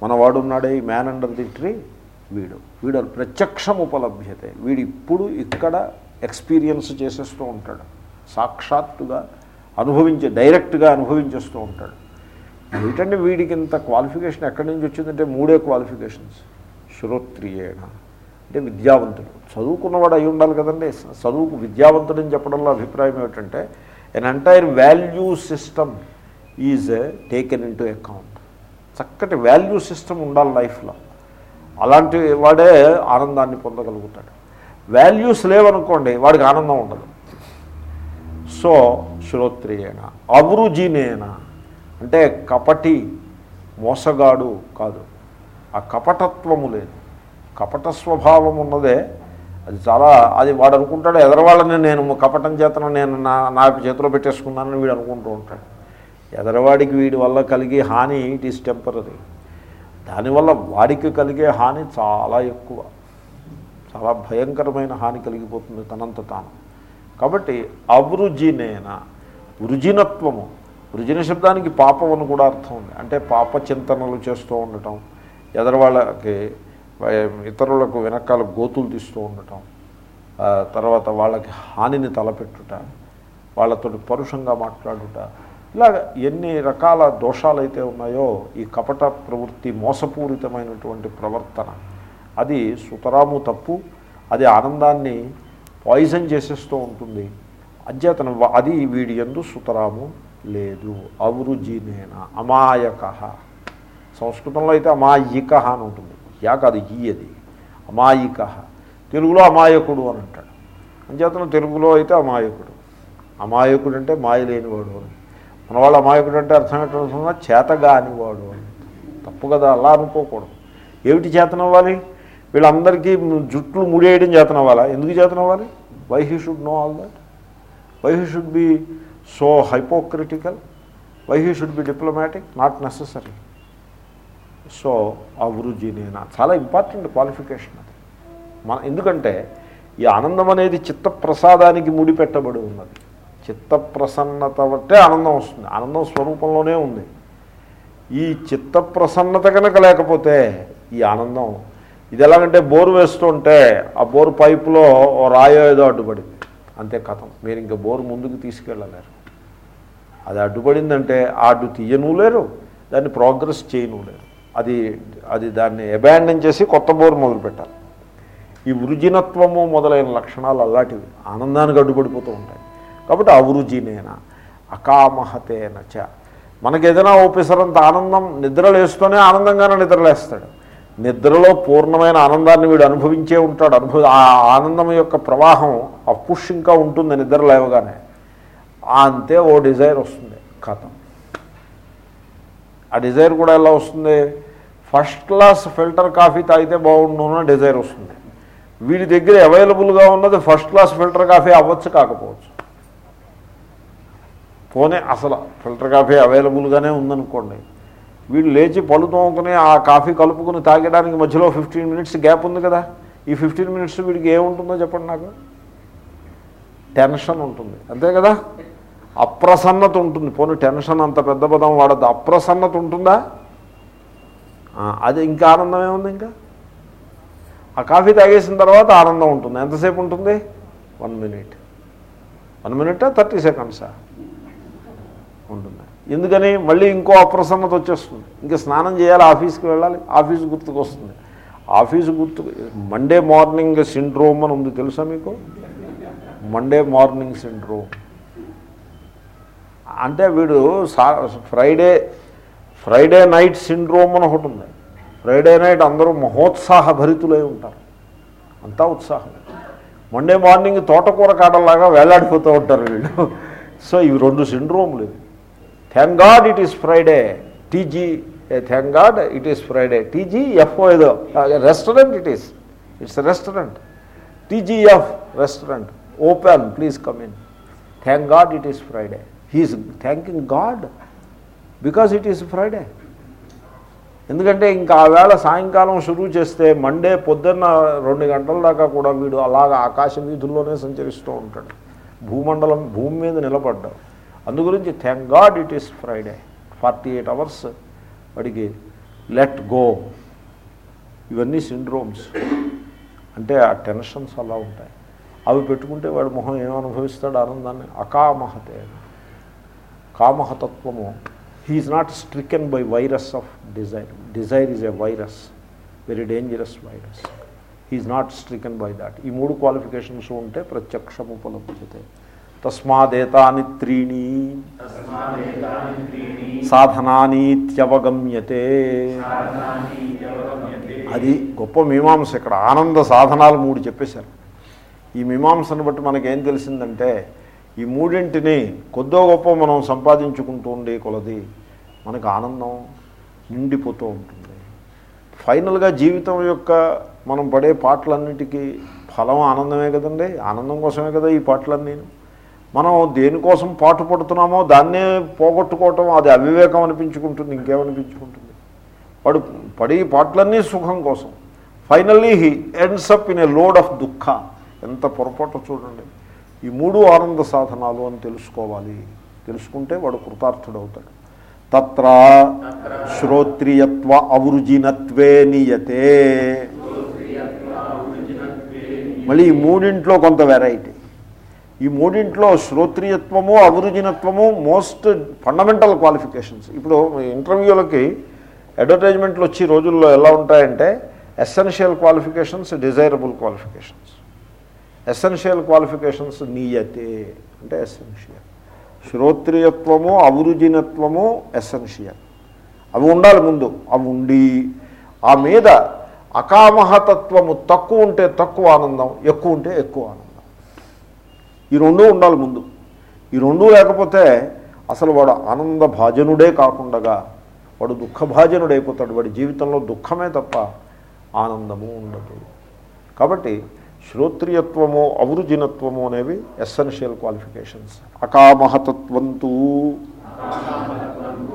మనవాడున్నాడే ఈ మ్యాన్ అండర్ ది ట్రీ వీడు. వీడు ప్రత్యక్షం ఉపలభ్యతే. వీడు ఇప్పుడు ఇక్కడ ఎక్స్పీరియన్స్ చేసేస్తూ ఉంటాడు. సాక్షాత్తుగా అనుభవించే డైరెక్ట్గా అనుభవించేస్తూ ఉంటాడు. ఏమిటంటే వీడికి ఇంత క్వాలిఫికేషన్ ఎక్కడి నుంచి వచ్చిందంటే మూడే క్వాలిఫికేషన్స్. శ్రోత్రియేణ. అంటే విద్యావంతుడు. చదువుకున్నవాడు అయి ఉండాలి కదండి. చదువుకు విద్యావంతుడని చెప్పడంలో అభిప్రాయం ఏమిటంటే an entire value system is taken into account చక్కటి వాల్యూ సిస్టమ్ ఉండాలి లైఫ్లో. అలాంటి వాడే ఆనందాన్ని పొందగలుగుతాడు. వాల్యూస్ లేవనుకోండి వాడికి ఆనందం ఉండదు. సో శ్రోత్రియేణ అవృజినేన అంటే కపటి మోసగాడు కాదు. ఆ కపటత్వము లేదు. కపట స్వభావం ఉన్నదే. అది చాలా అది వాడు అనుకుంటాడు ఎదరవాళ్ళని నేను కపటం చేతన నేను నా నాకు చేతిలో పెట్టేసుకున్నానని వీడు అనుకుంటూ ఉంటాడు. ఎదరవాడికి వీడి వల్ల కలిగే హాని ఇట్ ఈస్ టెంపరీ దానివల్ల వాడికి కలిగే హాని చాలా ఎక్కువ. చాలా భయంకరమైన హాని కలిగిపోతుంది తనంత తాను. కాబట్టి అవృజినేన వృజినత్వము వృజిన శబ్దానికి పాపం అని కూడా అర్థం ఉంది. అంటే పాప చింతనలు చేస్తూ ఉండటం ఎదరవాళ్ళకి ఇతరులకు వెనకాల గోతులు తీస్తూ ఉండటం తర్వాత వాళ్ళకి హానిని తలపెట్టుట వాళ్ళతో పరుషంగా మాట్లాడుట ఇలాగ ఎన్ని రకాల దోషాలైతే ఉన్నాయో ఈ కపట ప్రవృత్తి మోసపూరితమైనటువంటి ప్రవర్తన. అది సుతరాము తప్పు అది ఆనందాన్ని పాయిజన్ చేసేస్తూ ఉంటుంది. అధ్యతన అది వీడి ఎందు సుతరాము లేదు. అవృజినేన అమాయక. సంస్కృతంలో అయితే అమాయిక అని ఉంటుంది. యా కాదు ఈ అది అమాయిక. తెలుగులో అమాయకుడు అని అంటాడు. అంచేతను తెలుగులో అయితే అమాయకుడు. అమాయకుడు అంటే మాయ లేనివాడు అని. మన వాళ్ళు అమాయకుడు అంటే అర్థం ఏంటంటున్నా చేతగానివాడు అని. తప్పు కదా అలా అనుకోకూడదు. ఏమిటి చేతనవ్వాలి? వీళ్ళందరికీ జుట్లు ముడేయడం చేతనవ్వాలా? ఎందుకు చేతనవ్వాలి? Why he should know all that why he should be so hypocritical why he should be diplomatic not necessary so అభిరుచినేనా చాలా ఇంపార్టెంట్ క్వాలిఫికేషన్ అది. మన ఎందుకంటే ఈ ఆనందం అనేది చిత్త ప్రసాదానికి ముడిపెట్టబడి ఉన్నది. చిత్త ప్రసన్నత బట్టే ఆనందం వస్తుంది. ఆనందం స్వరూపంలోనే ఉంది. ఈ చిత్త ప్రసన్నత కనుక లేకపోతే ఈ ఆనందం ఇది ఎలాగంటే బోరు వేస్తుంటే ఆ బోరు పైపులో ఓ రాయో ఏదో అడ్డుపడింది. అంతే కథం. మీరు ఇంకా బోరు ముందుకు తీసుకెళ్ళలేరు. అది అడ్డుపడిందంటే ఆ అడ్డు తీయను లేరు దాన్ని ప్రోగ్రెస్ చేయను లేరు. అది అది దాన్ని అబాండన్ చేసి కొత్త బోరు మొదలుపెట్టాలి. ఈ వృజినత్వము మొదలైన లక్షణాలు అలాంటివి ఆనందానికి అడ్డుపడిపోతూ ఉంటాయి. కాబట్టి అభిరుచినేనా అకామహతేన చ. మనకి ఏదైనా ఓపెసరంత ఆనందం నిద్రలేస్తూనే ఆనందంగానే నిద్రలేస్తాడు. నిద్రలో పూర్ణమైన ఆనందాన్ని వీడు అనుభవించే ఉంటాడు. అనుభవ ఆ ఆనందం యొక్క ప్రవాహం ఆ పుష్ ఇంకా ఉంటుంది నిద్ర లేవగానే. అంతే ఓ డిజైర్ వస్తుంది కథం. ఆ డిజైర్ కూడా ఎలా వస్తుంది? ఫస్ట్ క్లాస్ ఫిల్టర్ కాఫీ తాగితే బాగుండు అన్న డిజైర్ వస్తుంది. వీడి దగ్గర అవైలబుల్గా ఉన్నది ఫస్ట్ క్లాస్ ఫిల్టర్ కాఫీ అవ్వచ్చు కాకపోవచ్చు. పోనే అసలు ఫిల్టర్ కాఫీ అవైలబుల్గానే ఉందనుకోండి. వీళ్ళు లేచి పళ్ళు తోముకుని ఆ కాఫీ కలుపుకుని తాగడానికి మధ్యలో ఫిఫ్టీన్ మినిట్స్ గ్యాప్ ఉంది కదా. ఈ ఫిఫ్టీన్ మినిట్స్ వీడికి ఏముంటుందో చెప్పండి నాకు? టెన్షన్ ఉంటుంది. అంతే కదా? అప్రసన్నత ఉంటుంది. పోనీ టెన్షన్ అంత పెద్ద పదం వాడద్దు. అప్రసన్నత ఉంటుందా? అది ఇంకా ఆనందం ఏముంది ఇంకా? ఆ కాఫీ తాగేసిన తర్వాత ఆనందం ఉంటుంది. ఎంతసేపు ఉంటుంది? One minute. వన్ మినిటా థర్టీ సెకండ్సా? ఉంటుంది ఎందుకని మళ్ళీ ఇంకో అప్రసన్నత వచ్చేస్తుంది. ఇంకా స్నానం చేయాలి ఆఫీస్కి వెళ్ళాలి ఆఫీస్ గుర్తుకు వస్తుంది. ఆఫీసు గుర్తు మండే మార్నింగ్ సిండ్రోమ్ అని ఉంది తెలుసా మీకు? మండే మార్నింగ్ సిండ్రోమ్ అంటే వీడు సా ఫ్రైడే ఫ్రైడే నైట్ సిండ్రోమ్ అని ఒకటి ఉంది. ఫ్రైడే నైట్ అందరూ మహోత్సాహ భరితులై ఉంటారు. అంతా ఉత్సాహం మండే మార్నింగ్ తోటకూర కాడలాగా వేలాడిపోతూ ఉంటారు వీళ్ళు. సో ఇవి రెండు సిండ్రోమ్లు ఇవి thank God it is Friday TG thank God it is Friday TGF ఏదో. Restaurant it is it's restaurant TGF restaurant open please come in thank God it is Friday he is thanking God because it is Friday ఎందుకంటే ఇంకా ఆ వేళ సాయంకాలం షురూ చేస్తే Monday పొద్దున్న రెండు గంటల దాకా కూడా వీడు అలాగ ఆకాశ వీధుల్లోనే సంచరిస్తూ ఉంటాడు. భూమండలం భూమి మీద నిలబడ్డాడు. అందుగురించి thank God it is Friday forty eight hours వాడికి లెట్ గో ఇవన్నీ సిండ్రోమ్స్ అంటే ఆ టెన్షన్స్ అలా ఉంటాయి. అవి పెట్టుకుంటే వాడు మొహం ఏమనుభవిస్తాడు ఆనందాన్ని? అకామహతే. కామహతత్వము. He is not stricken by virus of desire desire is a virus very dangerous virus he is not stricken by that ఈ మూడు క్వాలిఫికేషన్స్ ఉంటే ప్రత్యక్షము ఉపలభ్యతే తస్మాదేతాని త్రీణి. సాధనానీత్యవగమ్యతే. అది గొప్ప మీమాంస ఇక్కడ ఆనంద సాధనాలు మూడు చెప్పేశారు. ఈ మీమాంసను బట్టి మనకేం తెలిసిందంటే ఈ మూడింటిని కొద్దో గొప్ప మనం సంపాదించుకుంటూ ఉండే కొలది మనకు ఆనందం నిండిపోతూ ఉంటుంది. ఫైనల్గా జీవితం యొక్క మనం పడే పాటలన్నిటికీ ఫలం ఆనందమే కదండి ఆనందం కోసమే కదా ఈ పాటలన్నీ మనం దేనికోసం పాటు పడుతున్నామో దాన్నే పోగొట్టుకోవటం అది అవివేకం అనిపించుకుంటుంది ఇంకేమనిపించుకుంటుంది? వాడు పడి పాటలన్నీ సుఖం కోసం. Finally he ends up in a load of dukha. ఎంత పొరపాటు చూడండి. ఈ మూడు ఆనంద సాధనాలు అని తెలుసుకోవాలి. తెలుసుకుంటే వాడు కృతార్థుడవుతాడు. తత్ర శ్రోత్రియత్వ అవృజినత్వే నియతే. మళ్ళీ ఈ మూడింట్లో కొంత వెరైటీ ఈ మూడింట్లో శ్రోత్రియత్వము అభిరుచినత్వము మోస్ట్ ఫండమెంటల్ క్వాలిఫికేషన్స్ ఇప్పుడు ఇంటర్వ్యూలకి అడ్వర్టైజ్మెంట్లు వచ్చి రోజుల్లో ఎలా ఉంటాయంటే essential qualifications desirable qualifications essential qualifications నీయతే అంటే ఎస్సెన్షియల్ శ్రోత్రియత్వము అభిరుచినత్వము ఎస్సెన్షియల్ అవి ఉండాలి ముందు. అవి ఉండి ఆ మీద అకామహతత్వము తక్కువ ఉంటే తక్కువ ఆనందం ఎక్కువ ఉంటే ఎక్కువ ఆనందం. ఈ రెండూ ఉండాలి ముందు. ఈ రెండూ లేకపోతే అసలు వాడు ఆనంద భాజనుడే కాకుండా వాడు దుఃఖభాజనుడైపోతాడు వాడి జీవితంలో దుఃఖమే తప్ప ఆనందము ఉండదు. కాబట్టి శ్రోత్రియత్వము అవృజినత్వము అనేవి ఎస్సెన్షియల్ క్వాలిఫికేషన్స్ అకామహతత్వంతు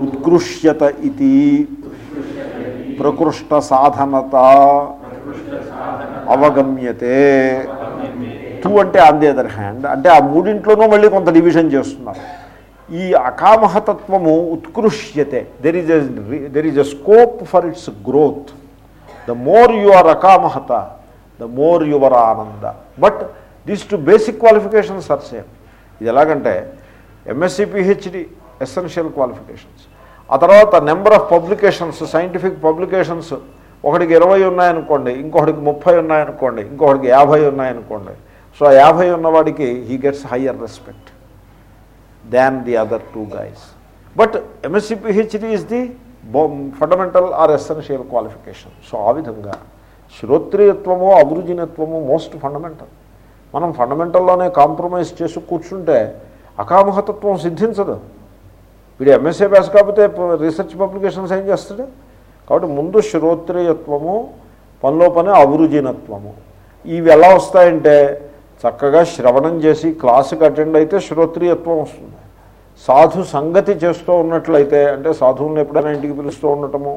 ఉత్కృష్యత ఇది ప్రకృష్ట సాధనత అవగమ్యతే. టూ అంటే ఆన్ ది అదర్ హ్యాండ్ అంటే ఆ మూడింట్లోనూ మళ్ళీ కొంత డివిజన్ చేస్తున్నారు. ఈ అకామహతత్వము ఉత్కృష్యతే. There is there is a scope for its growth the more you are akamahata the more your ananda. But these two basic qualifications are same ఇది ఎలాగంటే ఎంఎస్సి పిహెచ్డి ఎసెన్షియల్ క్వాలిఫికేషన్స్ ఆ తర్వాత number of publications scientific publications ఒకటికి ఇరవై ఉన్నాయనుకోండి ఇంకొకటికి ముప్పై ఉన్నాయనుకోండి ఇంకొకటికి యాభై ఉన్నాయనుకోండి. సో యాభై ఉన్నవాడికి he gets higher respect than the other two guys but MSc PhD is the fundamental or essential qualification so ఆ విధంగా శ్రోత్రియత్వము అభిరుచినత్వము మోస్ట్ ఫండమెంటల్ మనం ఫండమెంటల్లోనే కాంప్రమైజ్ చేసి కూర్చుంటే అకామహతత్వం సిద్ధించదు. వీడు ఎంఎస్ఏ బ్యాస్ కాకపోతే రీసెర్చ్ పబ్లికేషన్స్ ఏం చేస్తాడు? కాబట్టి ముందు శ్రోత్రియత్వము పనిలో పని అభిరుచినత్వము. ఇవి ఎలా వస్తాయంటే చక్కగా శ్రవణం చేసి క్లాసుకి అటెండ్ అయితే శ్రోత్రియత్వం వస్తుంది. సాధు సంగతి చేస్తూ ఉన్నట్లయితే అంటే సాధువులను ఎప్పుడైనా ఇంటికి పిలుస్తూ ఉండటము